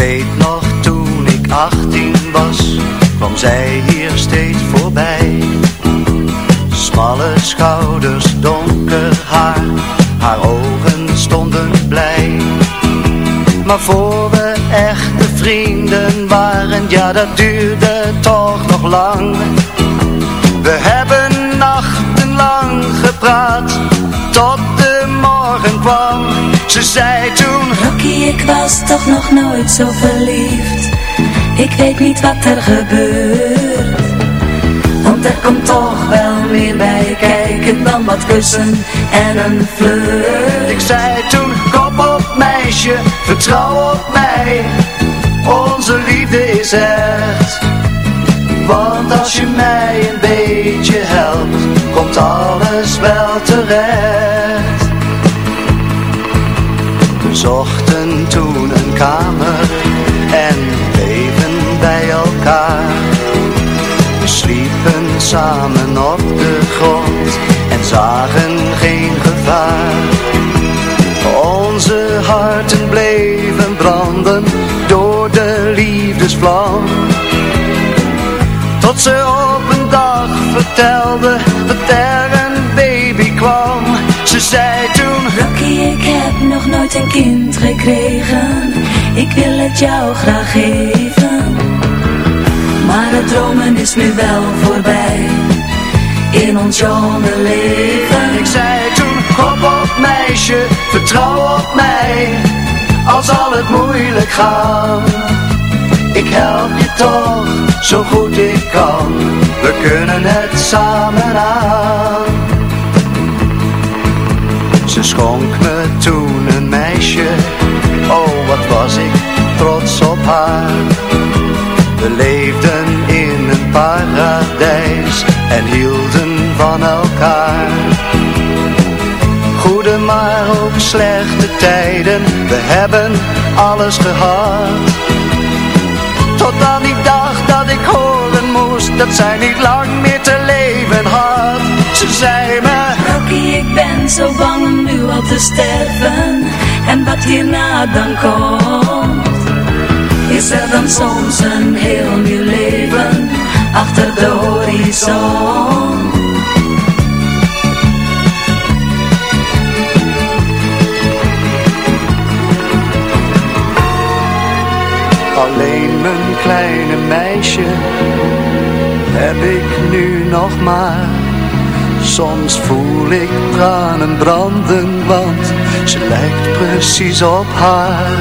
Weet nog toen ik 18 was, kwam zij hier steeds voorbij. Smalle schouders, donker haar, haar ogen stonden blij. Maar voor we echte vrienden waren, ja dat duurde toch nog lang. We hebben nachtenlang gepraat, tot de morgen kwam. Ze zei toen... Rocky, ik was toch nog nooit zo verliefd. Ik weet niet wat er gebeurt. Want er komt toch wel meer bij kijken dan wat kussen en een flirt. Ik zei toen, kop op meisje, vertrouw op mij. Onze liefde is echt. Want als je mij een beetje helpt, komt alles wel terecht. Zochten toen een kamer en bleven bij elkaar. We sliepen samen op de grond en zagen geen gevaar. Onze harten bleven branden door de liefdesvlam. Tot ze op een dag vertelde dat er een baby kwam. Ze zei Rocky, ik heb nog nooit een kind gekregen. Ik wil het jou graag geven. Maar het dromen is nu wel voorbij. In ons jonge leven. ik zei toen, hop op meisje, vertrouw op mij. Al zal het moeilijk gaan. Ik help je toch, zo goed ik kan. We kunnen het samen aan. Ze schonk me toen een meisje, oh wat was ik trots op haar. We leefden in een paradijs en hielden van elkaar. Goede maar ook slechte tijden, we hebben alles gehad. Tot aan die dag dat ik horen moest dat zij niet lang meer te leven had. Ze zei Rocky, ik ben zo bang om nu al te sterven. En wat hierna dan komt. Is er dan soms een heel nieuw leven achter de horizon? alleen mijn kleine meisje heb ik nu nog maar. Soms voel ik tranen branden, want ze lijkt precies op haar.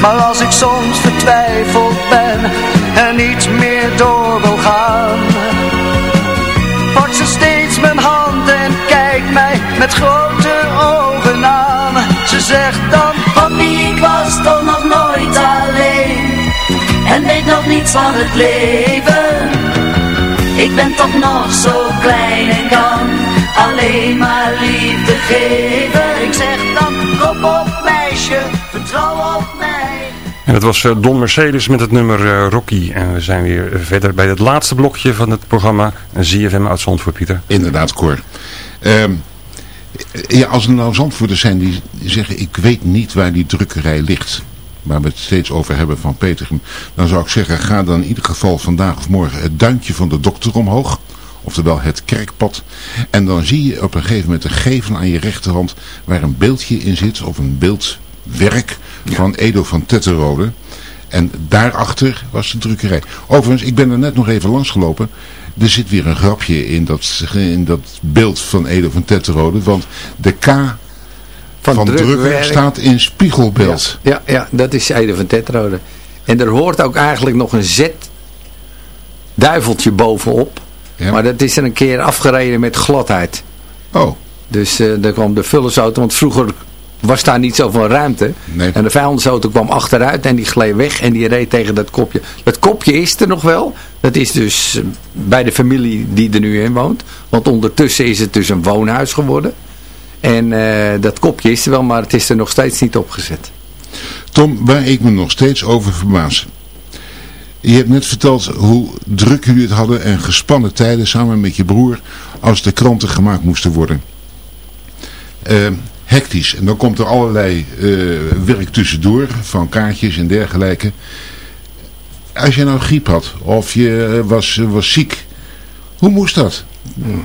Maar als ik soms vertwijfeld ben en niet meer door wil gaan, pakt ze steeds mijn hand en kijkt mij met grote ogen aan. Ze zegt dan, Papi, ik was toch nog nooit alleen En weet nog niets van het leven Ik ben toch nog zo klein en kan Alleen maar liefde geven ik zeg dan, kop op meisje, vertrouw op mij. En dat was eh, Don Mercedes met het nummer eh, Rocky. En we zijn weer verder bij het laatste blokje van het programma. ZFM uit Zandvoort, Pieter. Inderdaad, Cor. Ehm, ja, als er nou Zandvoerders zijn die zeggen, ik weet niet waar die drukkerij ligt. Waar we het steeds over hebben van Petergem. Dan zou ik zeggen, ga dan in ieder geval vandaag of morgen het duintje van de dokter omhoog. Oftewel het kerkpad. En dan zie je op een gegeven moment een gevel aan je rechterhand waar een beeldje in zit. Of een beeldwerk van Edo van Tetterode. En daarachter was de drukkerij. Overigens, ik ben er net nog even langs gelopen. Er zit weer een grapje in dat, in dat beeld van Edo van Tetterode. Want de K van, Van drukwerk. staat in spiegelbeeld. Ja, ja, dat is Ede van Tetrode. En er hoort ook eigenlijk nog een Z duiveltje bovenop. Maar dat is er een keer afgereden met gladheid. Oh. Dus eh daar kwam de vullersauto, want vroeger was daar niet zoveel ruimte. En de vijandsauto kwam achteruit en die gleed weg en die reed tegen dat kopje. Dat kopje is er nog wel. Dat is dus eh, bij de familie die er nu in woont. Want ondertussen is het dus een woonhuis geworden. En eh, dat kopje is er wel, maar het is er nog steeds niet opgezet. Tom, waar ik me nog steeds over verbaas. Je hebt net verteld hoe druk jullie het hadden en gespannen tijden samen met je broer als de kranten gemaakt moesten worden. Eh, hectisch. En dan komt er allerlei eh, werk tussendoor van kaartjes en dergelijke. Als je nou griep had of je was, was ziek, hoe moest dat?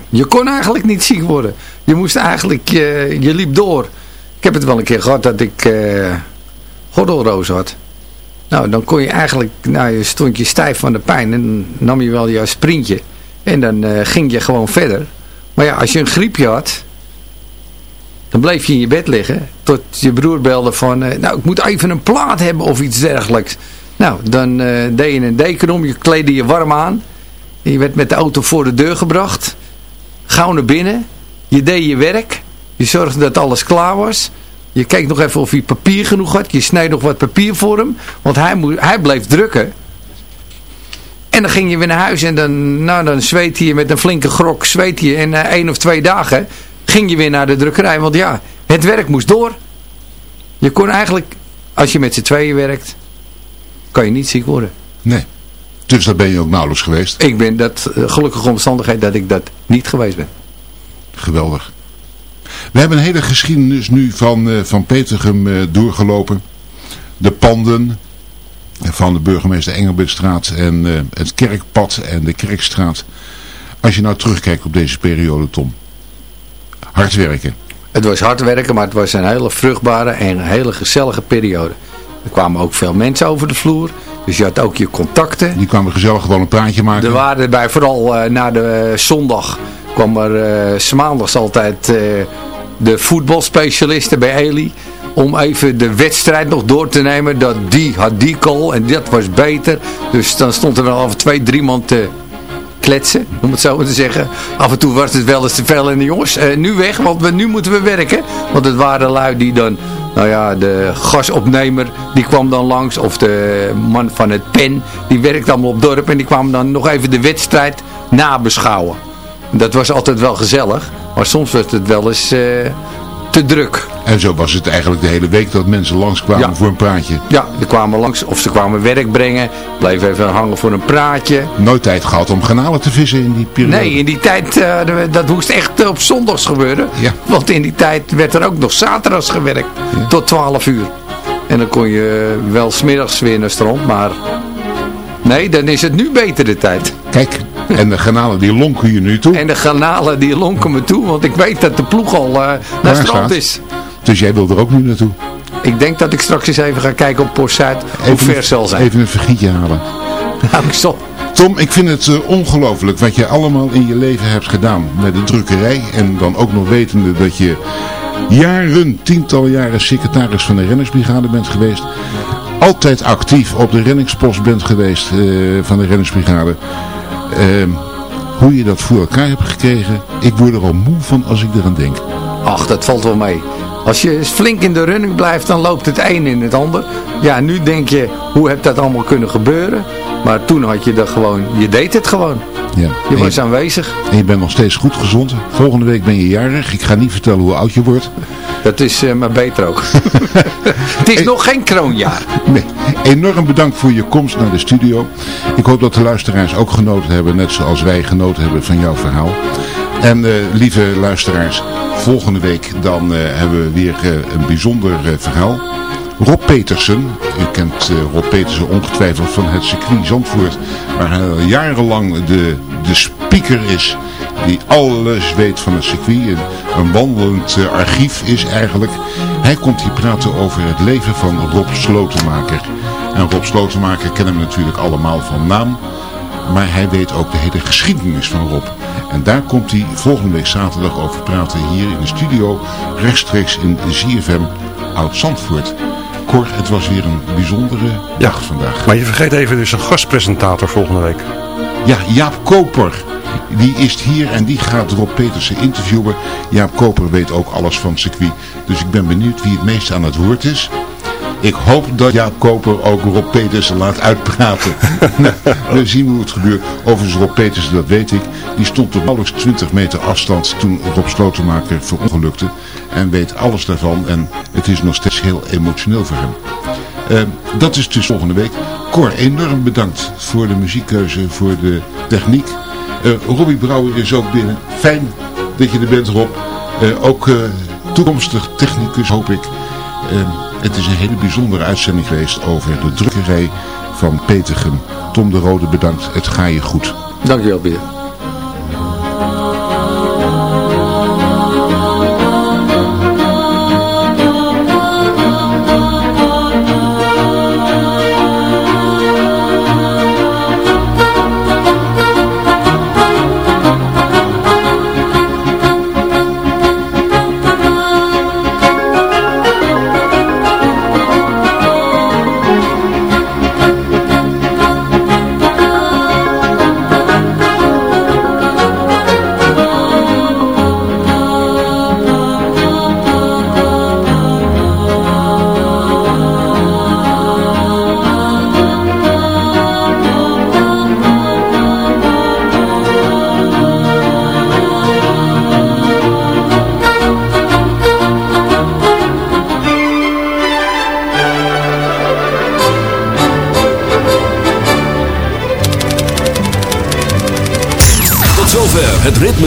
Je kon eigenlijk niet ziek worden. Je moest eigenlijk, je, je liep door. Ik heb het wel een keer gehad dat ik eh gordelroos had. Nou, dan kon je eigenlijk, nou, je stond je stijf van de pijn en nam je wel jouw sprintje. En dan eh, ging je gewoon verder. Maar ja, als je een griepje had, dan bleef je in je bed liggen. Tot je broer belde van, eh, nou, ik moet even een plaat hebben of iets dergelijks. Nou, dan deed je een deken om, je kleedde je warm aan. Je werd met de auto voor de deur gebracht. Gauw naar binnen. Je deed je werk. Je zorgde dat alles klaar was. Je keek nog even of hij papier genoeg had. Je sneed nog wat papier voor hem. Want hij, moest, hij bleef drukken. En dan ging je weer naar huis. En dan, nou, dan zweet je met een flinke grok. Zweet je. En na één of twee dagen ging je weer naar de drukkerij. Want ja, het werk moest door. Je kon eigenlijk, als je met z'n tweeën werkt, kan je niet ziek worden. Nee. Dus daar ben je ook nauwelijks geweest. Ik ben dat eh, gelukkige omstandigheid dat ik dat niet geweest ben. Geweldig. We hebben een hele geschiedenis nu van, eh, van Petergem eh, doorgelopen. De panden, van de burgemeester Engelbertstraat en het Kerkpad en de Kerkstraat. Als je nou terugkijkt op deze periode, Tom. Hard werken. Het was hard werken, maar het was een hele vruchtbare en een hele gezellige periode. Er kwamen ook veel mensen over de vloer. Dus je had ook je contacten. Die kwamen gezellig gewoon een praatje maken. Er waren bij vooral uh, na de zondag kwam er uh, s maandags altijd de voetbalspecialisten bij Eli. Om even de wedstrijd nog door te nemen. Dat die had die goal en dat was beter. Dus dan stond er dan af twee, drie man te kletsen, om het zo maar te zeggen. Af en toe was het wel eens te veel in de jongens. Nu weg, want we, nu moeten we werken. Want het waren lui die dan, nou ja, de gasopnemer, die kwam dan langs. Of de man van het pen, die werkte allemaal op dorp. En die kwam dan nog even de wedstrijd nabeschouwen. Dat was altijd wel gezellig. Maar soms werd het wel eens uh, te druk. En zo was het eigenlijk de hele week dat mensen langskwamen Ja. voor een praatje. Ja, ze kwamen langs, of ze kwamen werk brengen. Bleven even hangen voor een praatje. Nooit tijd gehad om granalen te vissen in die periode. Nee, in die tijd, eh, dat moest echt op zondags gebeuren. Ja. Want in die tijd werd er ook nog zaterdags gewerkt. Tot 12 uur. En dan kon je wel smiddags weer naar strand. Maar nee, dan is het nu beter de tijd. Kijk, en de granalen die lonken je nu toe. En de garnalen die lonken me toe. Want ik weet dat de ploeg al eh, naar strand is. Dus jij wil er ook nu naartoe. Ik denk dat ik straks eens even ga kijken op Post Zuid. Hoe ver zal zijn. Even een vergietje halen. Nou, ik zal... Tom, ik vind het uh, ongelooflijk wat je allemaal in je leven hebt gedaan met de drukkerij. En dan ook nog wetende dat je jaren, tientallen jaren secretaris van de renningsbrigade bent geweest. Altijd actief op de renningspost bent geweest uh, van de renningsbrigade. Uh, hoe je dat voor elkaar hebt gekregen, ik word er al moe van als ik eraan denk. Ach, dat valt wel mee. Als je flink in de running blijft, dan loopt het een in het ander. Ja, nu denk je, hoe heb dat allemaal kunnen gebeuren? Maar toen had je dat gewoon, je deed het gewoon. Ja. Je En was aanwezig. En je bent nog steeds goed gezond. Volgende week ben je jarig. Ik ga niet vertellen hoe oud je wordt. Dat is uh, maar beter ook. het is nog geen kroonjaar. Nee. Enorm bedankt voor je komst naar de studio. Ik hoop dat de luisteraars ook genoten hebben, net zoals wij genoten hebben van jouw verhaal. En uh, lieve luisteraars, volgende week dan uh, hebben we weer een bijzonder verhaal. Rob Petersen, u kent Rob Petersen ongetwijfeld van het circuit Zandvoort, waar hij al jarenlang de, de speaker is die alles weet van het circuit. Een, wandelend archief is eigenlijk. Hij komt hier praten over het leven van Rob Slotenmaker. En Rob Slotenmaker kennen we natuurlijk allemaal van naam. Maar hij weet ook de hele geschiedenis van Rob. En daar komt hij volgende week zaterdag over praten hier in de studio. Rechtstreeks in ZFM Oud-Zandvoort. Cor, het was weer een bijzondere dag vandaag. Maar je vergeet even dus een gastpresentator volgende week. Ja, Jaap Koper. Die is hier en die gaat Rob Petersen interviewen. Jaap Koper weet ook alles van circuit. Dus ik ben benieuwd wie het meest aan het woord is. Ik hoop dat Jaap Koper ook Rob Petersen laat uitpraten. We zien hoe het gebeurt. Overigens Rob Petersen, dat weet ik. Die stond op nauwelijks 20 meter afstand toen Rob Slotenmaker verongelukte. En weet alles daarvan. En het is nog steeds heel emotioneel voor hem. Uh, dat is dus volgende week. Cor, enorm bedankt voor de muziekkeuze, voor de techniek. Uh, Robbie Brouwer is ook binnen. Fijn dat je er bent, Rob. Uh, ook toekomstig technicus, hoop ik. Het is een hele bijzondere uitzending geweest over de drukkerij van Petergem. Tom de Rode bedankt, het ga je goed. Dankjewel Pieter.